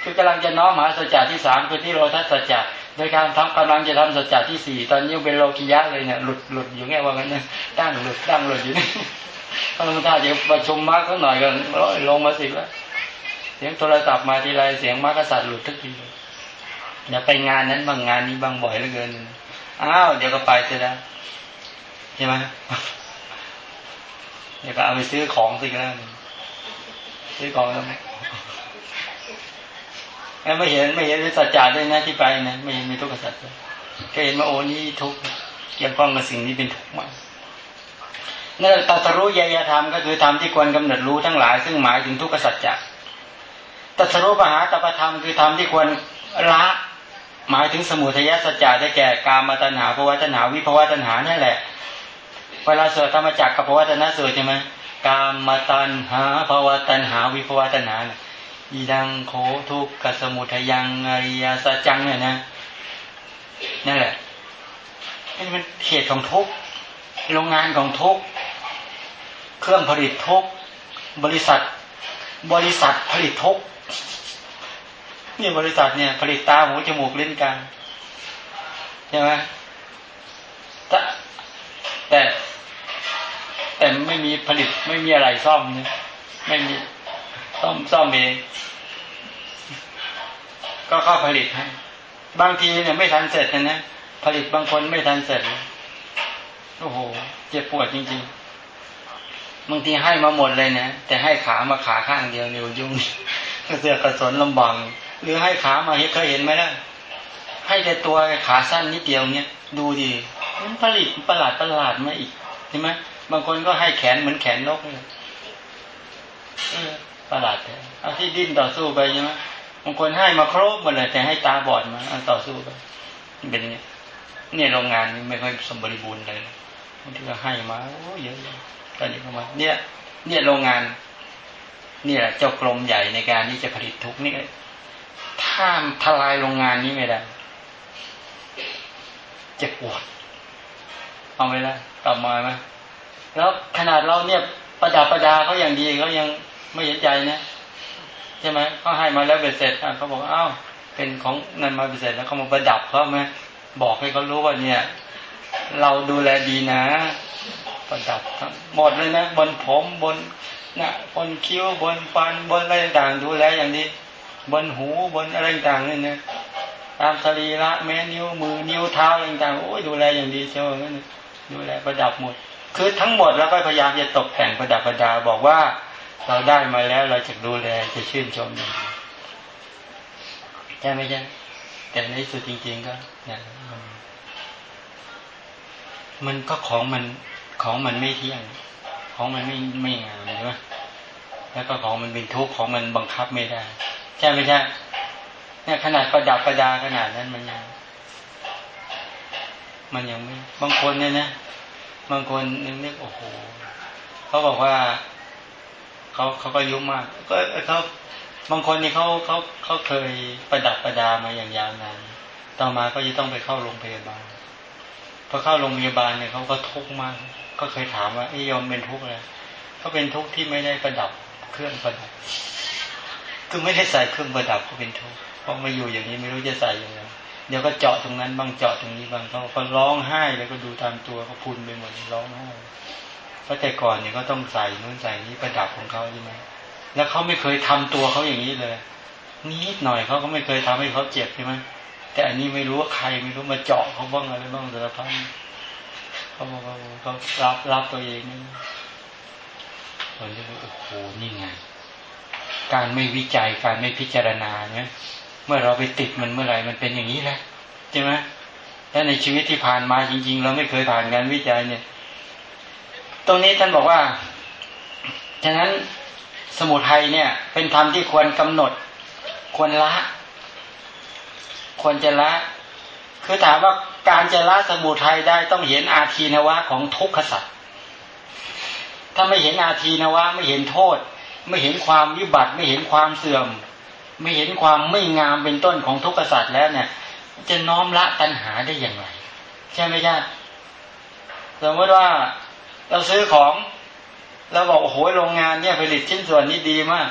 คือกำลังจะน้อมหาสัจจะที่สามคือที่โลทัศสัจจะโดยการทำกำลังจะทำสัจจะที่สี่ตอนนี้เป็นโลกิยะเลยเนี่ยหลุดหลุดอยู่แง่ว่างั้นเนี่ยตั้งหลุดตั้งหลุดอยู่นี่กำลังถ้าจะประชุมมากก็หน่อยก็ลงมาสิแล้วเสียงโทรศัพท์มาทีไรเสียงมากษัตริย์หลุดทุกทีเนี่ยไปงานนั้นบางงานนี้บางบ่อยเหลือเกิน อ้าวเดี๋ยวก็ไปเสร็จแล้วใช่ไหมเดี๋ยวก็เอาไปซื้อของสิแล้วซื้อของแล้วไม่เห็นไม่เห็นสัจจะด้วยนะที่ไปนะไม่ไม่ทุกข์สัจจะก็เห็นว่าโอ้นี่ทุกข์เกี่ยวข้องกับสิ่งนี้เป็นทุกข์มากนั่นตัสรู้ยยธรรมก็คือธรรมที่ควรกำหนดรู้ทั้งหลายซึ่งหมายถึงทุกขสัจจะตัสรู้ปหาตปธรรมคือธรรมที่ควรละ หมายถึงสมุทัยสัจจะได้แก่กามตัณหาภวตัณหาวิภวตัณหานั่นแหละเวลาสวดธรรมจักรกับภวตัณหาสวดใช่ไหมกามตัณหาภวตัณหาวิภวตัณหาอีดังโคทุกขสมุทยังอริยสัจจังเนี่ยนะนั่นแหละนี่มันเหตุของทุกโรงงานของทุกเครื่องผลิตทุกบริษัท บริษัทผลิตทุก นี่บริษัทเนี่ย ผลิตตาหูจมูกลิ้นกันใช่ไหมแต่แต่ แต่ไม่มีผลิตไม่มีอะไรซ่อมเนี่ยไม่มีซ่อมซ่อมเองก็เข้าผลิตให้บางทีเนี่ยไม่ทันเสร็จนะนะผลิตบางคนไม่ทันเสร็จโอ้โหเจ็บปวดจริงๆบางทีให้มาหมดเลยนะแต่ให้ขามาขาข้างเดียวเนิ้วยุ่งเสือกระสนลำบาก หรือให้ขามาเคยเห็นไหมล่ะให้แต่ตัวขาสั้นนิดเดียวเนี่ยดูดิมันผลิตประหลาดประหลาดมาอีกใช่ไหมบางคนก็ให้แขนเหมือนแขนนกเลยประหลาดแท้เอาที่ดิ้นต่อสู้ไปใช่ไหมบางคนให้มาครบหมดเลยแต่ให้ตาบอดมาเอาต่อสู้ไปเป็นเนี่ยเนี่ยโรงงานนี้ไม่ค่อยสมบูรณ์เลยบางทีก็ให้มาโอ้เยอะเลยตอนนี้ก็มาเนี่ย เนี่ยโรงงาน เนี่แหละเจ้ากรมใหญ่ในการที่จะผลิตทุกนี่ ถ้าทลายโรงงานนี้ไม่ได้ เจ็บปวด เอาไม่ได้กลับมาไหมแล้วขนาดเราเนี่ยประดับประดาเขาอย่างดีเขายังไม่เห็นใจนะใช่ไหมเขาให้มาแล้วเบ็ดเสร็จเขาบอกอ้าวเป็นของนั่นมาเบ็ดเสร็จแล้วเขามาประดับเขาไหมบอกให้เขารู้ว่าเนี่ย เราดูแลดีนะ ประดับทั้งหมดเลยนะบนผมบนนะบนคิ้วบนฟันบนอะไรต่างดูแลอย่างดี บนหูบนอะไรต่างเนี่ยนะตามสรีระแม้นิ้วมือนิ้วเท้าอะไรต่างโอ้ยดูแลอย่างดีเชียวนั่นดูแลประดับหมด คือทั้งหมดแล้วก็พยายามจะตกแต่งประดับประดาบอกว่าเราได้มาแล้วเราจะดูแลจะชื่นชมใช่ไหมใช่แต่ในสุดจริง ๆ ก็นี่ยมันก็ของมันของมันไม่เที่ยง ของมันไม่ไม่งามใช่ไหมแล้วก็ของมันเป็นทุกข์ของมันบังคับไม่ได้ ช่ไหมใช่เนี่ยขนาดประดับประดาขนาดนั้นมันยังมันยังไม่บางคนเนี่ยนะบางคนนึกนึกโอ้โหเขาบอกว่าเขาเขาก็ยุ่งมาก ก็เขาบางคนนี่เขาเขาเขาเคยประดับประดามาอย่างยาวนานต่อมาก็จะต้องไปเข้าโรงพยาบาลพอเข้าโรงพยาบาลเนี่ยเขาก็ทุกข์มาก ก็เคยถามว่าไอ้ยอมเป็นทุกข์เลยเขาเป็นทุกข์ที่ไม่ได้ประดับเครื่องประดับ คือไม่ได้ใส่เครื่องประดับก็เป็นทุกข์เพราะมาอยู่อย่างนี้ไม่รู้จะใส่ยังไงเดี๋ยวก็เจาะตรงนั้นบางเจาะตรงนี้บางเขาก็ร้องไห้แล้วก็ดูตามตัวเขาพุนไปหมดร้องไห้เพราะแต่ก่อนเนี่ยก็ต้องใส่นู้นใส่นี้ประดับของเขาใช่ไหมแล้วเขาไม่เคยทำตัวเขาอย่างนี้เลยนิดหน่อยเขาก็ไม่เคยทำให้เขาเจ็บใช่ไหมแต่อันนี้ไม่รู้ว่าใครไม่รู้มาเจาะเขาบ้างอะไรบ้างแต่ละพันเขาบอกว่าเขารับรับตัวเองนี่คนที่โอ้โหนี่ไง การไม่วิจัยการไม่พิจารณาเนี่ยเมื่อเราไปติดมันเมื่อไหร่มันเป็นอย่างนี้แหละใช่ไหมแล้วในชีวิตที่ผ่านมาจริง ๆ เราไม่เคยผ่านการวิจัยเนี่ย ตรงนี้ท่านบอกว่าฉะนั้นสมุทัยเนี่ย เป็นธรรมที่ควรกำหนด ควรละ ควรจะละ คือถามว่าการจะละสมุทัยได้ต้องเห็นอาทีนวะของทุกขสัตว์ถ้าไม่เห็นอาทีนวะไม่เห็นโทษ ไม่เห็นความวิบัติไม่เห็นความเสื่อม ไม่เห็นความไม่งามเป็นต้นของทุกขสัตว์แล้วเนี่ย จะน้อมละตัณหาได้อย่างไร ใช่ไหมใช่สมมติว่าเราซื้อของเราบอกโอ้โหโรงงานเนี่ยผลิตชิ้นส่วนนี้ดีมาก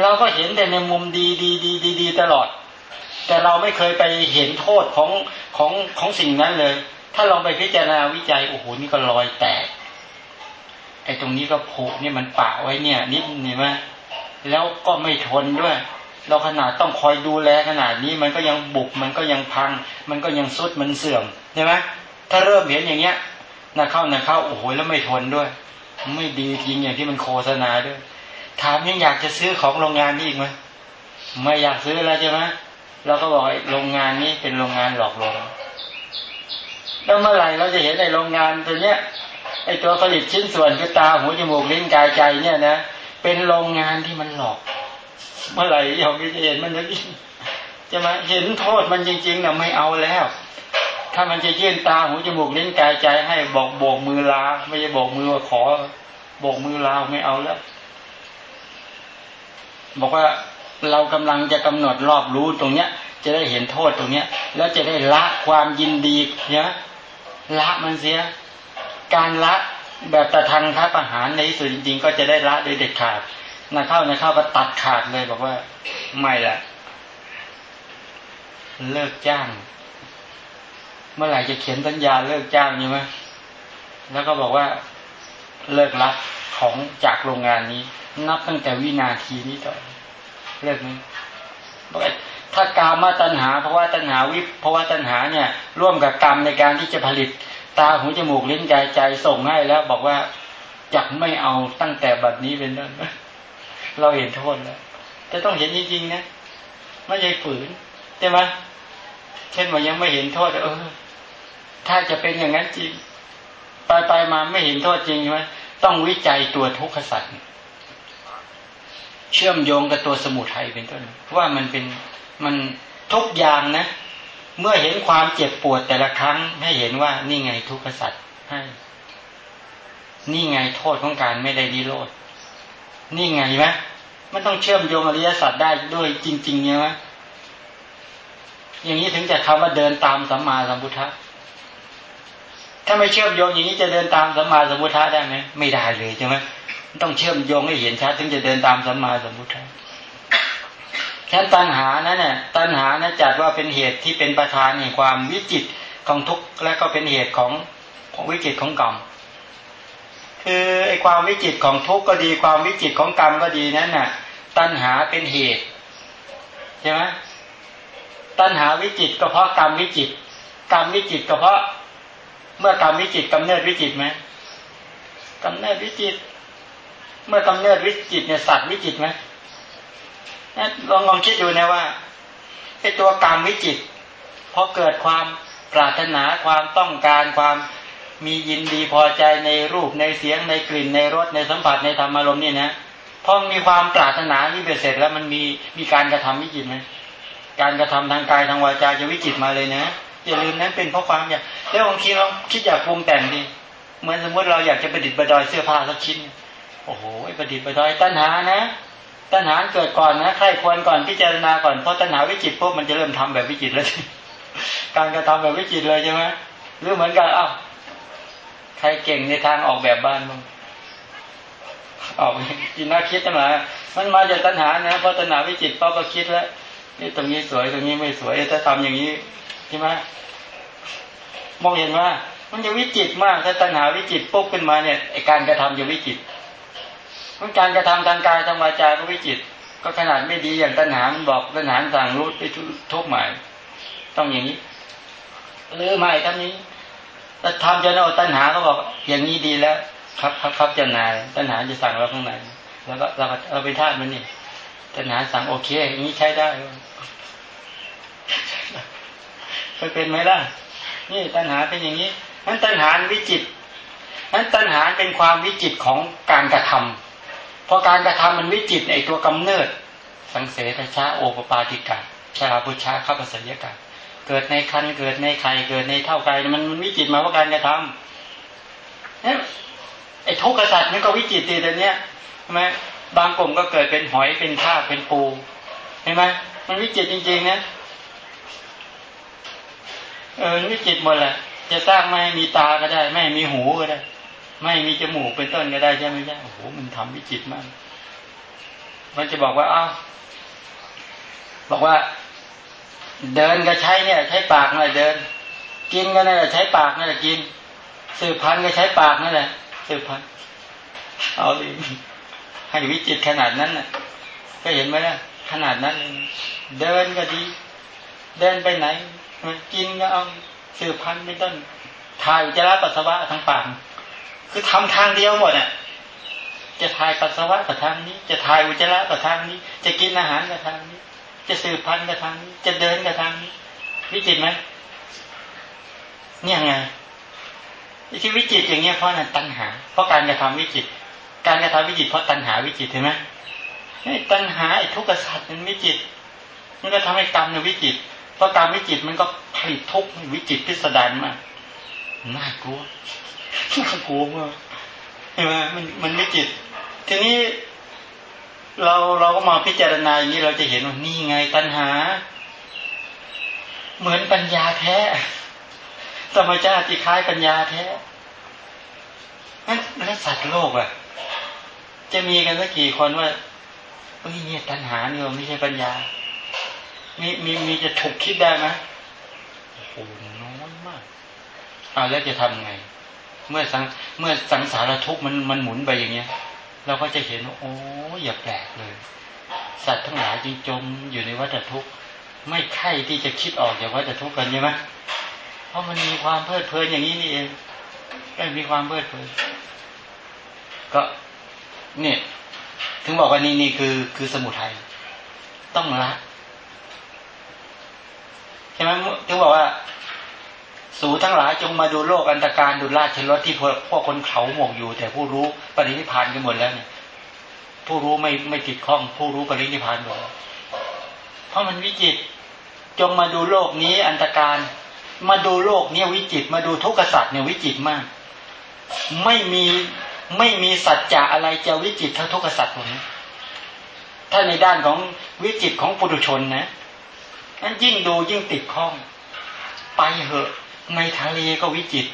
เราก็เห็นแต่ในมุมดีดีดีดีดีตลอด แต่เราไม่เคยไปเห็นโทษของของของสิ่งนั้นเลย ถ้าลองไปพิจารณาวิจัยโอ้โหนี่ก็รอยแตก อ้ตรงนี้ก็ผุนี่มันปะไว้เนี่ยนิดนี่ไหมแล้วก็ไม่ทนด้วย เราขนาดต้องคอยดูแลขนาดนี้มันก็ยังบุบมันก็ยังพัง มันก็ยังสุดมันเสื่อมใช่ไหมถ้าเริ่มเห็นอย่างเงี้ยนะเข้านะเข้าโอ้โหแล้วไม่ทนด้วย ไม่ดีจริงอย่างที่มันโฆษณาด้วย ถามยังอยากจะซื้อของโรงงานนี้อีกไหมไม่อยากซื้อแล้วใช่ไหมเราก็บอกโรงงานนี้เป็นโรงงานหลอกลวงแล้วเมื่อไหร่เราจะเห็นในโรงงานตัวเนี้ย ไอตัวผลิตชิ้นส่วนคือตาหูจมูกลิ้นกายใจเนี่ยนะเป็นโรงงานที่มันหลอก เมื่อไหร่เราจะเห็นมันจะยิ่งจะมาเห็นโทษมันจริงๆนี่ยไม่เอาแล้ว ถ้ามันจะยื่นตาหูจมูกลิ้นกายใจให้บอกโบกมือลา ไม่ใช่โบกมือว่าขอโบกมือลาไม่เอาแล้ว บอกว่าเรากำลังจะกำหนดรอบรู้ตรงเนี้ย จะได้เห็นโทษตรงเนี้ย แล้วจะได้ละความยินดีเนี่ยละมันเสีย การละแบบตะทางค้าประหารในที่สุดจริง ๆ ก็จะได้ละโดยเด็ดขาดนะเข้านะเข้าก็ตัดขาดเลยบอกว่าไม่ละเลิกจ้าง เมื่อไหร่จะเขียนสัญญาเลิกจ้างใช่ไหมแล้วก็บอกว่าเลิกรับของจากโรงงานนี้ นับตั้งแต่วินาทีนี้ต่อเลิกนี้บอกถ้ากามาตัญหาเพราะว่าตัญหาวิเพราะว่าตัญหาเนี่ย ร่วมกับกรรมในการที่จะผลิต ตาหูจมูกลิ้นกายใจส่งให้แล้วบอกว่าจะไม่เอาตั้งแต่บัดนี้เป็นต้นเราเห็นโทษแล้วจะต้องเห็นจริงๆนะไม่ใช่ฝืนใช่ไหมเช่นว่ายังไม่เห็นโทษเออ ถ้าจะเป็นอย่างนั้นจริง ไปไปมาไม่เห็นโทษจริงใช่ไหมต้องวิจัยตัวทุกขสัตว์เชื่อมโยงกับตัวสมุทัยเป็นต้นว่ามันเป็นมันทุกอย่างนะ เมื่อเห็นความเจ็บปวดแต่ละครั้ง ให้เห็นว่านี่ไงทุกข์สัตว์ให้ นี่ไงโทษของการไม่ได้ดีโลดนี่ไงไหมมันต้องเชื่อมโยงอริยสัจได้ด้วยจริง ๆ เนี่ยไหมอย่างนี้ถึงจะคำว่าเดินตามสัมมาสัมพุทธะถ้าไม่เชื่อมโยงอย่างนี้จะเดินตามสัมมาสัมพุทธะได้ไหมไม่ได้เลยใช่ไหมต้องเชื่อมโยงให้เห็นชัดถึงจะเดินตามสัมมาสัมพุทธะ ฉะนั้นตัณหานั้นเนี่ยตัณหานั้นจัดว่าเป็นเหตุที่เป็นประธานแห่งความวิจิตของทุกข์และก็เป็นเหตุของของวิจิตของกรรมคือไอ้ความวิจิตของทุกข์ก็ดีความวิจิตของกรรมก็ดีนั้นน่ะ ตัณหาเป็นเหตุใช่ไหมตัณหาวิจิตก็เพราะกรรมวิจิตกรรมวิจิตก็เพราะ เมื่อกรรมวิจิตกำเนิดวิจิตไหมกำเนิดวิจิต เมื่อกำเนิดวิจิตเนี่ยสัตว์วิจิตไหม ลองลองคิดดูนะว่าไอ้ตัวกรรมวิจิตพอเกิดความปรารถนาความต้องการความมียินดีพอใจในรูปในเสียงในกลิ่นในรสในสัมผัสในธรรมอารมณ์นี่นะพอมีความปรารถนานี่เบ็ดเสร็จแล้วมันมีมีการกระทำวิจิตไหมการกระทำทางกายทางวาจาจะวิจิตมาเลยนะอย่าลืมนั้นเป็นเพราะความอยากแล้วบางทีเราคิดอยากปรุงแต่งดิเหมือนสมมติเราอยากจะประดิษฐ์ประดอยเสื้อผ้าสักชิ้น โอ้โหประดิษฐ์ประดอยตัณหานะ ตัณหาเกิดก่อนนะใครควรก่อนพิจารณาก่อนเพราะตัณหาวิจิตพวกมันจะเริ่มทำแบบวิจิตแล้วการกระทำแบบวิจิตเลยใช่ไหมหรือเหมือนกันอ้าวใครเก่งในทางออกแบบบ้านบ้างออกจินน่าคิดจังเลยมันมาจากตัณหานะเพราะตัณหาวิจิตปั๊บก็คิดแล้วนี่ตรงนี้สวยตรงนี้ไม่สวยถ้าทำอย่างนี้ใช่ไหมมองเห็นว่า มันจะวิจิตมากถ้าตัณหาวิจิตปุ๊บขึ้นมาเนี่ยไอการกระทำจะวิจิต มันการกระทำทางกายทางวาจาก็วิจิต ก็ขนาดไม่ดีอย่างตัณหามันบอกตัณหาสั่งรู้ไปทุกหมาย ต้องอย่างนี้ หรือไม่ทั้งนี้แต่ทำจนเอาตัณหาเขาบอกอย่างนี้ดีแล้ว ครับครับครับจะนาย ตัณหาจะสั่งเราข้างในแล้วก็เราเราไปทาสมันนี่ตัณหาสั่งโอเคอย่างนี้ใช้ได้เคยเป็นไหมล่ะ นี่ตัณหาเป็นอย่างนี้นั้นตัณหาวิจิตนั้นตัณหาเป็นความวิจิตของการกระทำ พอการกระทำมันวิจิตในตัวกำเนิด สังเสทชาโอปปาติกาชาบุชาข้าพสัญญากาเกิดในคันเกิดในไข่เกิดในเท่าไก่มันวิจิตมาเพราะการกระทำเนี่ยไอ้ทุกขสัตว์มันก็วิจิตตีแต่เนี้ยใช่ไหมบางกลุ่มก็เกิดเป็นหอยเป็นข้าเป็นปูเห็นไหมมันวิจิตจริงๆนะเออวิจิตหมดแหละจะสร้างไม่มีตาก็ได้ ไม่มีหูก็ได้ ไม่มีจมูกเป็นต้นก็ได้ใช่ไหมใช่โอ้โหมันทำวิจิตมาก มันจะบอกว่าอ้าวบอกว่า เดินก็ใช้เนี่ย ใช้ปากนั่นแหละเดิน กินก็นั่นแหละใช้ปากนั่นแหละกิน สืบพันธุ์ก็ใช้ปากนั่นแหละ สืบพันธุ์เอาเลยให้วิจิตขนาดนั้นน่ะ ก็เห็นไหมล่ะขนาดนั้น เดินก็ดี เดินไปไหน กินก็เอาสืบพันธุ์ไม่ต้นถ่ายอุจะรับปัสสาวะทางปาก คือทำทางเดียวหมดอะ จะถ่ายปัสสาวะกับทางนี้ จะถ่ายอุจจาระกับทางนี้ จะกินอาหารกับทางนี้ จะสืบพันธุ์กับทางนี้ จะเดินกับทางนี้ วิจิตไหมเนี่ยไงที่วิจิตอย่างเงี้ยเพราะนั่นตัณหา เพราะการกระทำวิจิต การกระทำวิจิตเพราะตัณหาวิจิตเห็นไหมตัณหาไอ้ทุกข์สัตว์มันวิจิตมันก็ทำให้กรรมในวิจิต เพราะกรรมวิจิตมันก็ผลิตทุกข์วิจิตพิสดารมากน่ากลัว น่ากลัวมากเห็นไหมมันมันวิจิต ทีนี้เราเราก็มาพิจารณาอย่างนี้เราจะเห็นว่านี่ไงตัณหา เหมือนปัญญาแท้ธรรมชาติที่คล้ายปัญญาแท้นั่นแล้วสัตว์โลกอะจะมีกันสักกี่คนว่าเอ้ยเนี่ยตัณหาเนี่ยไม่ใช่ปัญญา มีมีมีจะถูกคิดได้ไหมโอ้โหน้อยมากเอาแล้วจะทำไง เมื่อสังเมื่อสังสารทุกข์มันมันหมุนไปอย่างเงี้ย เราก็จะเห็นว่าโอ้อย่าแปลกเลย สัตว์ทั้งหลายจึงจมอยู่ในวัฏทุกข์ไม่ใช่ที่จะคิดออกจากวัฏทุกข์กันใช่ไหมเพราะมันมีความเพลิดเพลินอย่างนี้นี่เองก็มีความเพลิดเพลินก็เนี่ยถึงบอกว่านี่นี่คือคือสมุทัยต้องละใช่ไหมถึงบอกว่า สูทั้งหลายจงมาดูโลกอันตรการดูราชรถที่พวกพวกคนเขาหมกอยู่ แต่ผู้รู้ปรินิพานกันหมดแล้วเนี่ยผู้รู้ไม่ไม่ติดข้อง ผู้รู้ปรินิพานหมดเพราะมันวิจิตจงมาดูโลกนี้อันตรการ มาดูโลกเนี่ยวิจิตมาดูทุกขสัตว์เนี่ยวิจิตมาก ไม่มีไม่มีสัจจะอะไรจะวิจิตเท่าทุกขสัตว์ตรงนี้ถ้าในด้านของวิจิตของปุถุชนนะนั้นยิ่งดูยิ่งติดข้อง ไปเหอะ ในทะเลก็วิจิต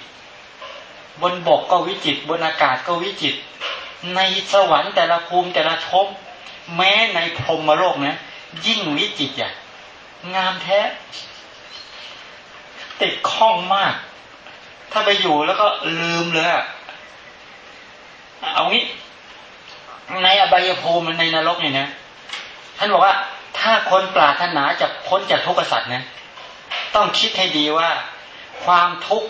บนบกก็วิจิต บนอากาศก็วิจิต ในสวรรค์แต่ละภูมิแต่ละชมแม้ในพรหมโลกนะยิ่งวิจิตอย่างงามแท้ ติดข้องมาก ถ้าไปอยู่แล้วก็ลืมเลยเอางี้ ในอบายภูมิในนรกเนี่ยนะท่านบอกว่าถ้าคนปรารถนาจะพ้นจากทุกข์สัตว์นะ ต้องคิดให้ดีว่า ความทุกข์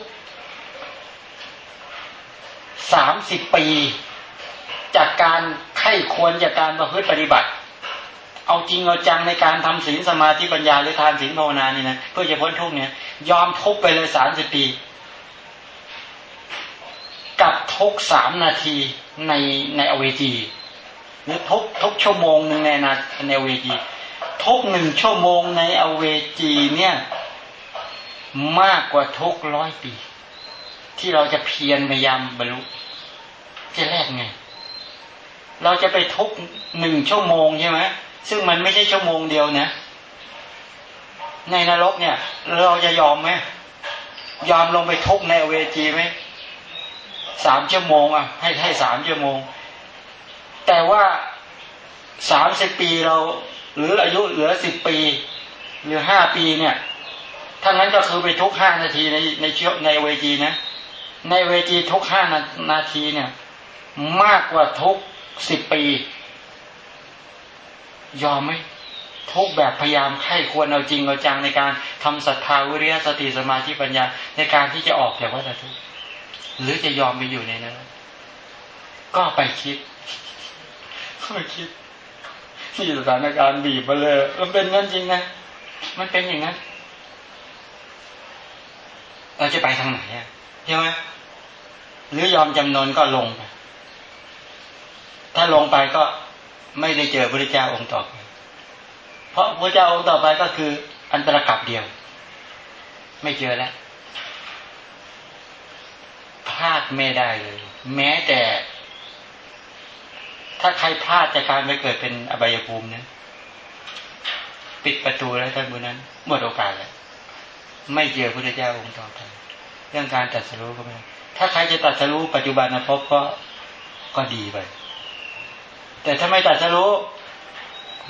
สามสิบปี จากการไข้ควรจากการประพฤติปฏิบัติ เอาจริงเอาจังในการทำศีลสมาธิปัญญาหรือทานศีลภาวนานี่นะเพื่อจะพ้นทุกข์เนี่ย ยอมทุกไปเลยสามสิบปี กับทุกสามนาทีในในอเวจีหรือทุกทุกชั่วโมงหนึ่งในนาในอเวจีทุกหนึ่งชั่วโมงในอเวจีเนี่ย มากกว่าทุกร้อยปี ที่เราจะเพียรพยายามบรรลุจะแลกไง เราจะไปทุกหนึ่งชั่วโมงใช่ไหมซึ่งมันไม่ใช่ชั่วโมงเดียวนะในนรกเนี่ย เราจะยอมไหมยอมลงไปทุกในเวจีไหมสามชั่วโมงอะ ให้ให้สามชั่วโมง แต่ว่าสามสิบปีเรา หรืออายุเหลือสิบปี หรือห้าปีเนี่ย ถ้างั้นก็คือไปทุกห้านาทีในในเชื้อในเวจีนะ ในเวจีทุกห้านาทีเนี่ย มากกว่าทุกสิบปี ยอมไหมทุกแบบพยายามไข้ควรเอาจริงเอาจังในการทำศรัทธาวิริยสติสมาธิปัญญาในการที่จะออกจากวัฏทุกข์หรือจะยอมไปอยู่ในนั้นก็ไปคิดไปคิดนี่สถานการณ์บีบมาเลยมันเป็นงั้นจริงนะ มันเป็นอย่างนั้น เราจะไปทางไหนอะใช่ไหมหรือยอมจำนนก็ลงไปถ้าลงไปก็ไม่ได้เจอพระเจ้าองค์ต่อไปเพราะพระเจ้าองค์ต่อไปก็คือ อันตรกับเดียว ไม่เจอแล้วพลาดไม่ได้เลย แม้แต่ ถ้าใครพลาดจากการไปเกิดเป็นอบายภูมินะปิดประตูแล้วท่านบุนั้นหมดโอกาสแล้ว ไม่เจอพระเจ้าองค์ต่อไปเรื่องการตัดสู้ก็ไม่ถ้าใครจะตัดสู้ปัจจุบันนะพบก็ก็ดีไป แต่ถ้าไม่ตัดสู้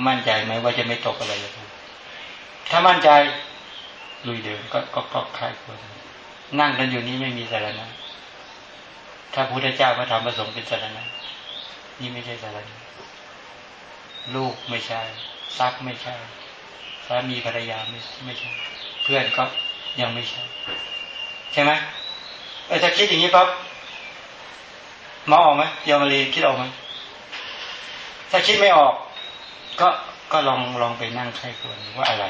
มั่นใจไหมว่าจะไม่ตกอะไรเลยถ้ามั่นใจลุยเดินก็ก็ก็คลายควรนั่งกันอยู่นี้ไม่มีสารณะถ้าพุทธเจ้าพระธรรมประสงค์เป็นสารณะนี่ไม่ใช่สารณะลูกไม่ใช่ทรัพย์ไม่ใช่สามีภรรยาไม่ไม่ใช่ เพื่อนก็ยังไม่ใช่ ใช่ไหมเออถ้าคิดอย่างนี้ปั๊บมองออกไหมยอมรีคิดออกไหมถ้าคิดไม่ออก ก็ก็ลองลองไปนั่งใครควรว่าอะไร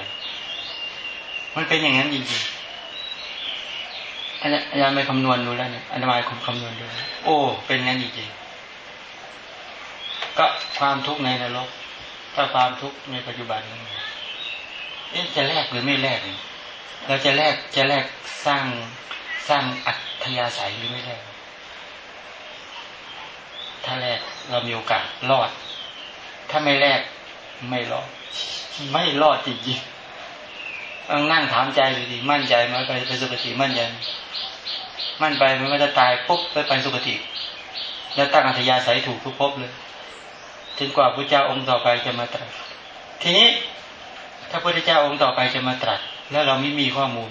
มันเป็นอย่างนั้นจริงๆอาจารย์ไปคำนวณดูแล้วเนี่ยอาจารย์คุมคำนวณดูโอ้ เป็นงั้นจริงๆก็ความทุกข์ในนรกถ้าความทุกข์ในปัจจุบันเอ๊ะจะแลกหรือไม่แลกเนี่ย เราจะแลกจะแลกสร้างสร้างอัธยาศัยหรือไม่แลกถ้าแลกเรามีโอกาสรอด ถ้าไม่แลกไม่รอด ไม่รอดจริงๆต้องนั่งถามใจเลยดีมั่นใจไหมไปไปสุคติมั่นใจมั่นไปมันก็จะตายปุ๊บไปไปสุคติ แล้วตั้งอัธยาศัยถูกทุกภพเลยจนกว่าพระเจ้าองค์ต่อไปจะมาตรัสทีนี้ ถ้าพระเจ้าองค์ต่อไปจะมาตรัส แล้วเราไม่มีข้อมูล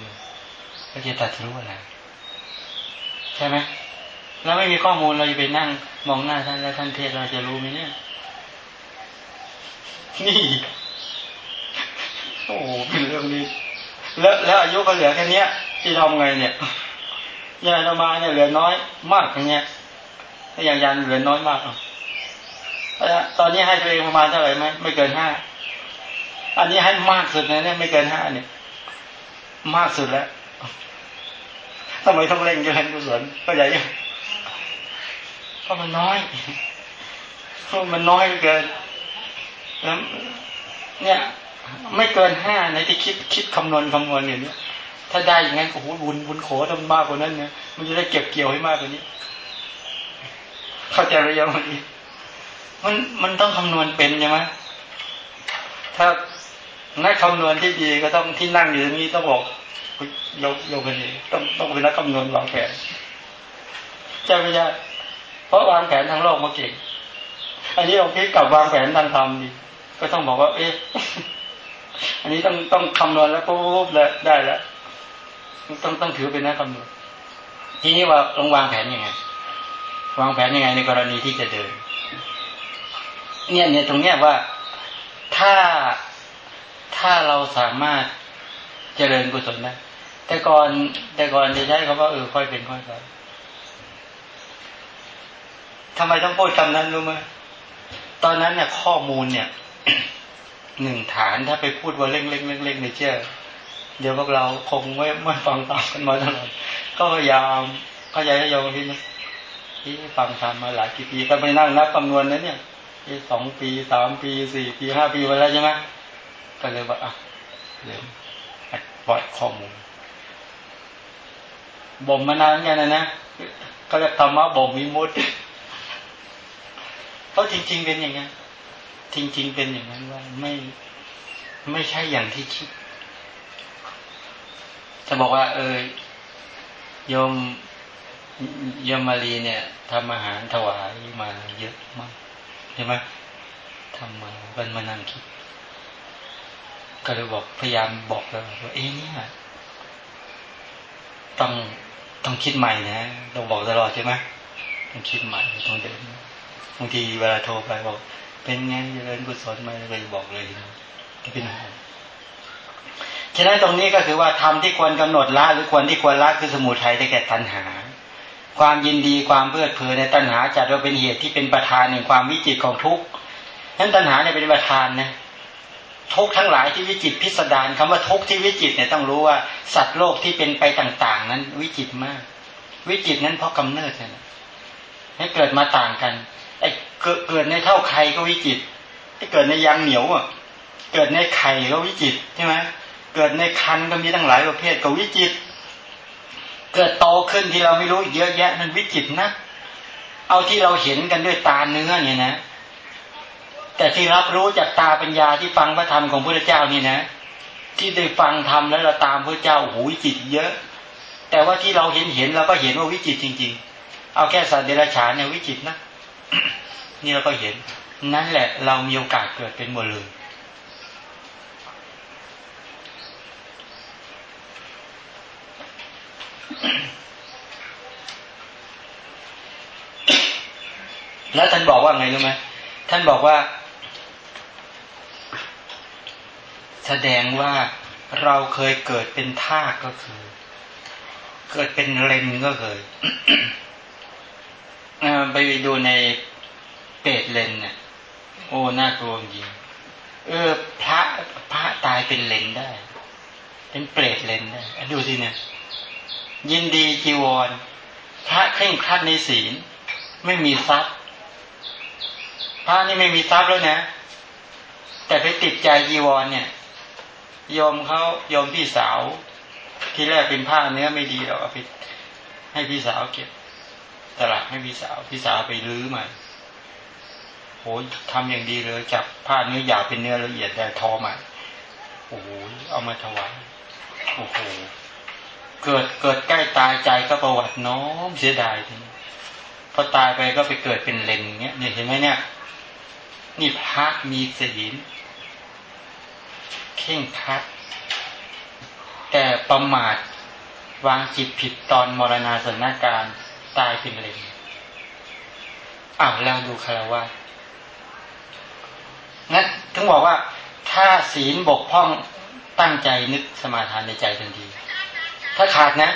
ก็จะตัดรู้อะไรใช่ไหมเราไม่มีข้อมูลเราจะไปนั่งมองหน้าท่านแล้วท่านเทศเราจะรู้ไหมเนี่ย นี่โอ้โหเป็นเรื่องนี้ แล้วแล้วอายุก็เหลือแค่นี้ที่ทำไงเนี่ยยาธรรมาเนี่ยเหลือน้อยมากอย่างเงี้ยถ้าอย่างยันเหลือน้อยมากอะตอนนี้ให้ตัวเองประมาณเท่าไหร่ไหมไม่เกินห้าอันนี้ให้มากสุดนะเนี่ยไม่เกินห้าเนี่ย มากสุดแล้วทำไมต้องเร่งเจริญกุศลก็ใหญ่เพราะมันน้อยเพราะมันน้อยเกินแล้วเนี่ย ไม่เกินห้าในที่คิดคิดคำนวณคำนวณอย่างนี้ถ้าได้อย่างนั้นโอ้โหบุญบุญโขต้องมากกว่านั้นเนี่ยมันจะได้เก็บเกี่ยวให้มากกว่านี้ เข้าใจหรือยังวันนี้มันมันต้องคำนวณเป็นใช่ไหมถ้า นักคำนวณที่ดีก็ต้องที่นั่งอยู่ตรงนี้ต้องบอกยกยกกันนี้ต้องต้องเป็นนักคำนวณวางแผนใช่ไหมใช่เพราะวางแผนทางโลกมาเก่งอันนี้เราคิดกับวางแผนทางธรรมดีก็ต้องบอกว่า เอ๊ะอันนี้ต้องต้องคำนวณแล้วปุ๊บแล้วได้แล้วต้องต้องถือเป็นนักคำนวณทีนี้ว่าลองวางแผนยังไงวางแผนยังไงในกรณีที่จะเดิน เนี่ยเนี่ยตรงเนี้ยว่าถ้า ถ้าเราสามารถเจริญกุศลได้แต่ก่อนแต่ก่อนจะใช้คำว่าเออค่อยเป็นค่อยไปทำไมต้องพูดคำนั้นรู้ไหมตอนนั้นเนี่ยข้อมูลเนี่ยหนึ่งฐานถ้าไปพูดว่าเล่งเล่งเล่งเล่งในเชื่อเดี๋ยวพวกเราคงไม่ไม่ฟังตามกันมาตลอดก็พยายามเข้าใจยอมที่นะที่ฟังทำมาหลายกี่ปีก็ไปนั่งนับคำนวณนั้นเนี่ยสองปีสามปีสี่ปีห้าปีไปแล้วใช่ไหม ก็เลยว่าอะเริ่มปล่อยข้อมูลบ่มมานานกันนะนะก็จะทำมาบ่มมีมุดเพราะจริง ๆ เป็นอย่างนี้จริง ๆ เป็นอย่างนั้นว่าไม่ไม่ใช่อย่างที่คิด จะบอกว่า เออโยมโยมมารีเนี่ยทำอาหารถวายมาเยอะมากใช่ไหมทำมาวันมานั่งคิด ก็เลยบอกพยายามบอกแล้วว่าเอ๊ะเนี่ยต้องต้องคิดใหม่นะต้องบอกตลอดใช่ไหมต้องคิดใหม่ต้องเดินบางทีเวลาโทรไปบอก เป็นไงเจริญกุศลไหมก็จะบอกเลยนะเป็นห่วงฉะนั้นตรงนี้ก็คือว่าทำที่ควรกำหนดละหรือควรที่ควรละคือสมุทัยได้แก่ตัณหา ความยินดีความเพลิดเพลินในตัณหาจัดว่าเป็นเหตุที่เป็นประธานแห่งความวิจิตของทุกข์นั้นตัณหาเนี่ยเป็นประธานนะ ทุกทั้งหลายที่วิจิตพิสดารคำว่าทุกที่วิจิตเนี่ยต้องรู้ว่าสัตว์โลกที่เป็นไปต่าง ๆ นั้น วิจิตมาก วิจิตนั้นเพราะกำเนิดน่ะให้เกิดมาต่างกันไอ้เกิดในเท่าไข่ก็วิจิตไอ้เกิดในยางเหนียวอะเกิดในไข่ก็วิจิตใช่ไหมเกิดในคันก็มีตั้งหลายประเภทก็วิจิต เกิดโตขึ้นที่เราไม่รู้เยอะแยะมันวิจิตนะเอาที่เราเห็นกันด้วยตาเนื้อเนี่ยนะ แต่ที่รับรู้จากตาปัญญาที่ฟังพระธรรมของพระเจ้านี่นะ ที่ได้ฟังธรรมแล้วเราตามพระเจ้าโอ้วิจิตเยอะ แต่ว่าที่เราเห็นเห็นเราก็เห็นว่าวิจิตจริง ๆ เอาแค่สัตว์เดรัจฉานเนี่ยวิจิตนะนี่เราก็เห็น นั่นแหละ เรามีโอกาสเกิดเป็นหมดเลยแล้วท่านบอกว่าไงรู้ไหมท่านบอกว่า แสดงว่าเราเคยเกิดเป็นทากก็คือ เกิดเป็นเลนก็เคยไปดูในเปรตเลนเนี่ยโอ้น่ากลัวจริงเออ พระพระตายเป็นเลนได้ เป็นเปรตเลนได้ดูสิเนี่ยยินดีจีวร พระเคร่งครัดในศีล ไม่มีทรัพย์ พระนี่ไม่มีทรัพย์แล้วนะ แต่ไปติดใจจีวรเนี่ย โยมเขาโยมพี่สาว ที่แรกเป็นผ้าเนื้อไม่ดีเราเอาไปให้พี่สาวเก็บตลาดให้พี่สาว พี่สาวไปรื้อใหม่โอ้ยทำอย่างดีเลยจับผ้าเนื้อหยาบเป็นเนื้อละเอียดได้ทอใหม่โอ้โหเอามาถวายโอ้โหเกิดเกิดใกล้ตายใจก็ประวัติน้อมเสียดายทีนี้พอตายไปก็ไปเกิดเป็นเลนเนี้ยเนี่ยเห็นไหมเนี่ย นี่พระมีศีล เข่งคัด แต่ประมาทวางจิตผิดตอนมรณาสนาการตายเป็นเลนอ้าวแล้วดูคารวะงั้นถึงบอกว่า ถ้าศีลบกพร่องตั้งใจนึกสมาทานในใจทันที ถ้าขาดนะ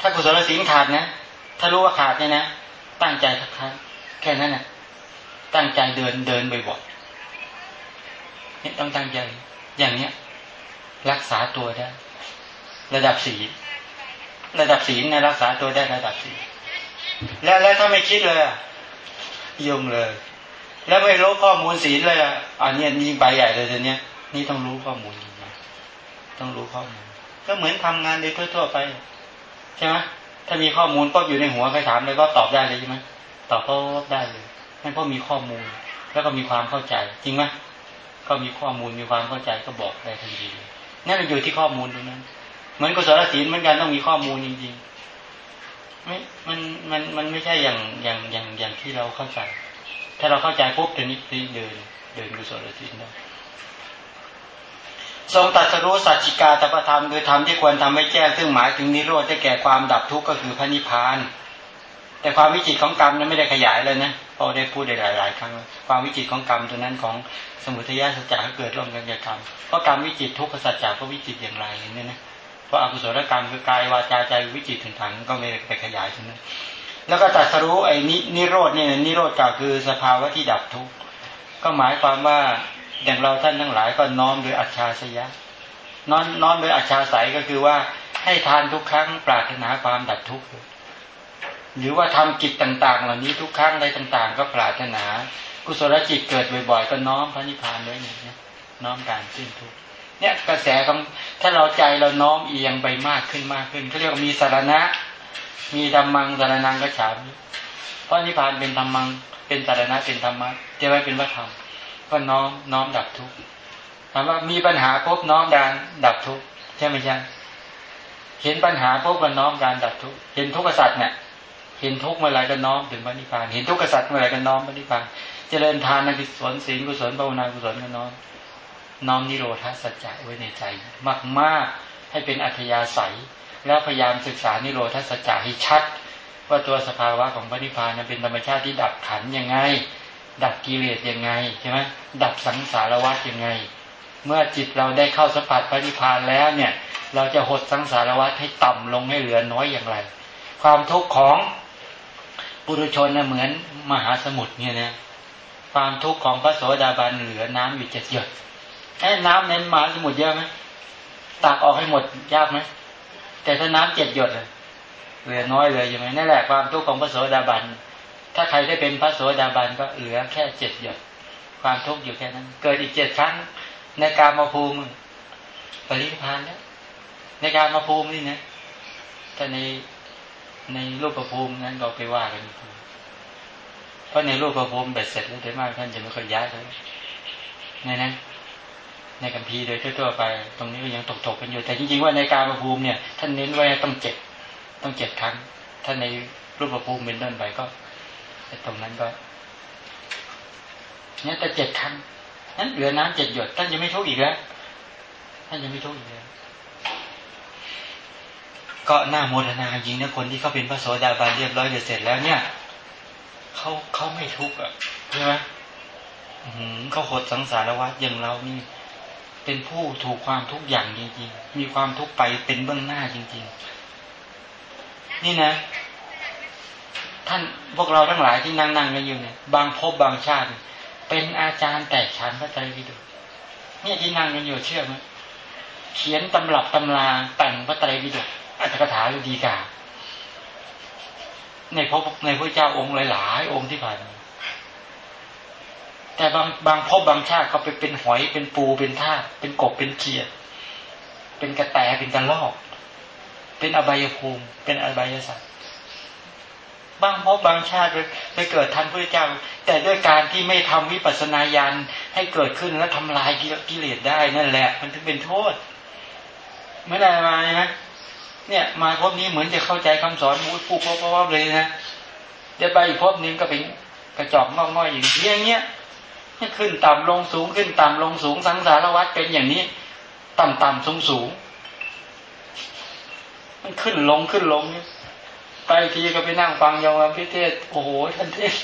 ถ้ากุศลศีลขาดนะ ถ้ารู้ว่าขาดเนี่ยนะ ตั้งใจทักครั้งแค่นั้นนะตั้งใจเดินเดินบ่อยๆนี่ต้องตั้งใจ อย่างเนี้ย รักษาตัวได้ ระดับศีลระดับศีลนรักษาตัวได้ระดับศีลแล้วแล้วถ้าไม่คิดเลยยุ่งเลย แล้วไม่รู้ข้อมูลศีลเลยอันนี้นี่ใบใหญ่เลยทีเนี้ยนี่ต้องรู้ข้อมูลต้องรู้ข้อมูล ก็เหมือนทำงานโดยทั่วๆไปใช่ไหมถ้ามีข้อมูลก็อยู่ในหัวใครถามเลยก็ตอบได้เลยใช่ไหมตอบก็ได้เลยนั่นเพราะมีข้อมูลแล้วก็มีความเข้าใจจริงไหม ก็มีข้อมูลมีความเข้าใจก็บอกได้ทันทีเลยนั่นอยู่ที่ข้อมูลตรงนั้น เหมือนกุศลศีลเหมือนกันต้องมีข้อมูลจริงๆไม่มันมันมันไม่ใช่อย่างอย่างอย่างอย่างที่เราเข้าใจ ถ้าเราเข้าใจปุ๊บเดี๋ยวนี้เดินเดินกุศลศีลได้ทรงตัดสรู้สัจจิกาตปธรรมคือธรรมที่ควรทำให้แจ้งซึ่งหมายถึงนิโรธจะแก่ความดับทุกข์ก็คือพระนิพพาน แต่ความวิจิตของกรรมนั้นไม่ได้ขยายเลยนะพอได้พูดได้หลาย ๆ ครั้ง ความวิจิตของกรรมตัวนั้นของสมุทัยสัจจะเกิดร่วมกันกับกรรมเพราะกรรมวิจิตทุกขสัจจะก็วิจิตอย่างไรเนี่ยนะเพราะอกุศลกรรมคือกายวาจาใจวิจิตถึงถังก็ไม่ได้ไปขยายตรงนั้นแล้วก็ตัดสรู้ไอ้นิโรธเนี่ยนิโรธกล่าวคือสภาวะที่ดับทุกข์ก็หมายความว่าอย่างเราท่านทั้งหลายก็น้อมโดยอัจฉริยะน้อมน้อมโดยอัจฉริยะก็คือว่าให้ทานทุกครั้งปรารถนาความดับทุกข์ หรือว่าทำกิจต่าง ๆ เหล่านี้ทุกครั้งใดต่าง ๆ ก็ปรารถนา กุศลจิตเกิดบ่อยๆ ก็น้อมพระนิพพานไว้เนี่ยน้อมการสิ้นทุกข์เนี่ยกระแสของถ้าเราใจเราน้อมเอียงไปมากขึ้นมากขึ้นเขาเรียกว่ามีสารณะ มีธรรมังสารนังกระฉามเพราะนิพพานเป็นธรรมังเป็นสารณะเป็นธรรมะจะไว้เป็นวัฒธรรมก็น้อมน้อมดับทุกข์ถามว่ามีปัญหาพบน้อมดานดับทุกข์ใช่ไหมใช่เห็นปัญหาพบกันน้อมการดับทุกข์เห็นทุกข์สัตว์เนี่ย เห็นทุกข์เมื่อไรก็น้อมถึงพระนิพพาน เห็นทุกข์สัตว์เมื่อไรก็น้อมพระนิพพาน เจริญทานกุศลศีลกุศลภาวนากุศลก็น้อม น้อมนิโรธาสัจจะไว้ในใจมากๆให้เป็นอัธยาศัย แล้วพยายามศึกษานิโรธาสัจจะให้ชัด ว่าตัวสภาวะของพระนิพพานนั้นเป็นธรรมชาติที่ดับขันยังไง ดับกิเลสยังไงใช่ไหมดับสังสารวัฏยังไง เมื่อจิตเราได้เข้าสัมผัสพระนิพพานแล้วเนี่ย เราจะหดสังสารวัฏให้ต่ำลงให้เหลือน้อยอย่างไร ความทุกข์ของ ปุถุชนนะเหมือนมหาสมุทรเนี่ยนะความทุกข์ของพระโสดาบันเหลือน้ำอยู่เจ็ดหยดไอ้น้ำในมหาสมุทรเยอะไหมตักออกให้หมดยากไหมแต่ถ้าน้ำเจ็ดหยดเหลือน้อยเลยใช่ไหมนั่นแหละความทุกข์ของพระโสดาบันถ้าใครได้เป็นพระโสดาบันก็เหลือแค่เจ็ดหยดความทุกข์อยู่แค่นั้น เกิดอีกเจ็ดครั้งในการมาภูมิปริพานแล้วในการมาภูมินี่นะถ้าใน ในรูปประภูมินั้นเราไปว่ากันเพราะในรูปประภูมิเบ็ดเสร็จแล้วโดยมากท่านจะไม่ค่อยย้ายเลยในนั้นในกัมพีโดยทั่วไป ตรงนี้ก็ยังตกตกกันอยู่ แต่จริงๆว่าในการประภูมิเนี่ย ท่านเน้นไว้ต้องเจ็ดต้องเจ็ดครั้ง ถ้าในรูปประภูมิเป็นต้นไปก็ตรงนั้นก็เนี่ยแต่เจ็ดครั้งนั้นเหลือน้ำเจ็ดหยดท่านจะไม่ทุกข์อีกแล้วท่านจะไม่ทุกข์อีกแล้ว ก็หน้าโมทนาจริงนะคนที่เขาเป็นพระโสดาบันเรียบร้อยเสร็จแล้วเนี่ยเขาเขาไม่ทุกข์อะใช่ไหมเขาหดสังสารวัฏอย่างเรานี่เป็นผู้ถูกความทุกข์อย่างจริงๆ มีความทุกข์ไปเป็นเบื้องหน้าจริง ๆ นี่นะ ท่านพวกเราทั้งหลายที่นั่งนั่งกันอยู่เนี่ย บางพบบางชาติ เป็นอาจารย์แตกฉานพระไตรปิฎกเนี่ยที่นั่งกันอยู่เชื่อไหมเขียนตำรับตำราแต่งพระไตรปิฎก อัตถกถาหรือดีกา ในพระในพระเจ้าองค์หลายๆองค์ที่ผ่านแต่บางบางพบบางชาติเขาไปเป็นหอยเป็นปูเป็นท่าเป็นกบเป็นเขียด เป็นกระแตเป็นกระลอก เป็นอบายภูมิ เป็นอบายสัตว์บางพบบางชาติไปเกิดทันพระเจ้า แต่ด้วยการที่ไม่ทำวิปัสสนาญาณให้เกิดขึ้นแล้วทำลายกิเลสได้นั่นแหละ มันถึงเป็นโทษเมื่อไรมานะ เนี่ยมาพบนี้เหมือนจะเข้าใจคำสอนมูดผู้พบพบเลยนะเดี๋ยวไปอีกพบนึงก็เป็นกระจอกงอกง่อยอย่างเงี้ยขึ้นต่ำลงสูงขึ้นต่ำลงสูงสังสารวัฏเป็นอย่างนี้ ต่ำต่ำสูงสูงมันขึ้นลงขึ้นลงไปทีก็ไปนั่งฟังยองพิเทศโอ้โหท่านเทศ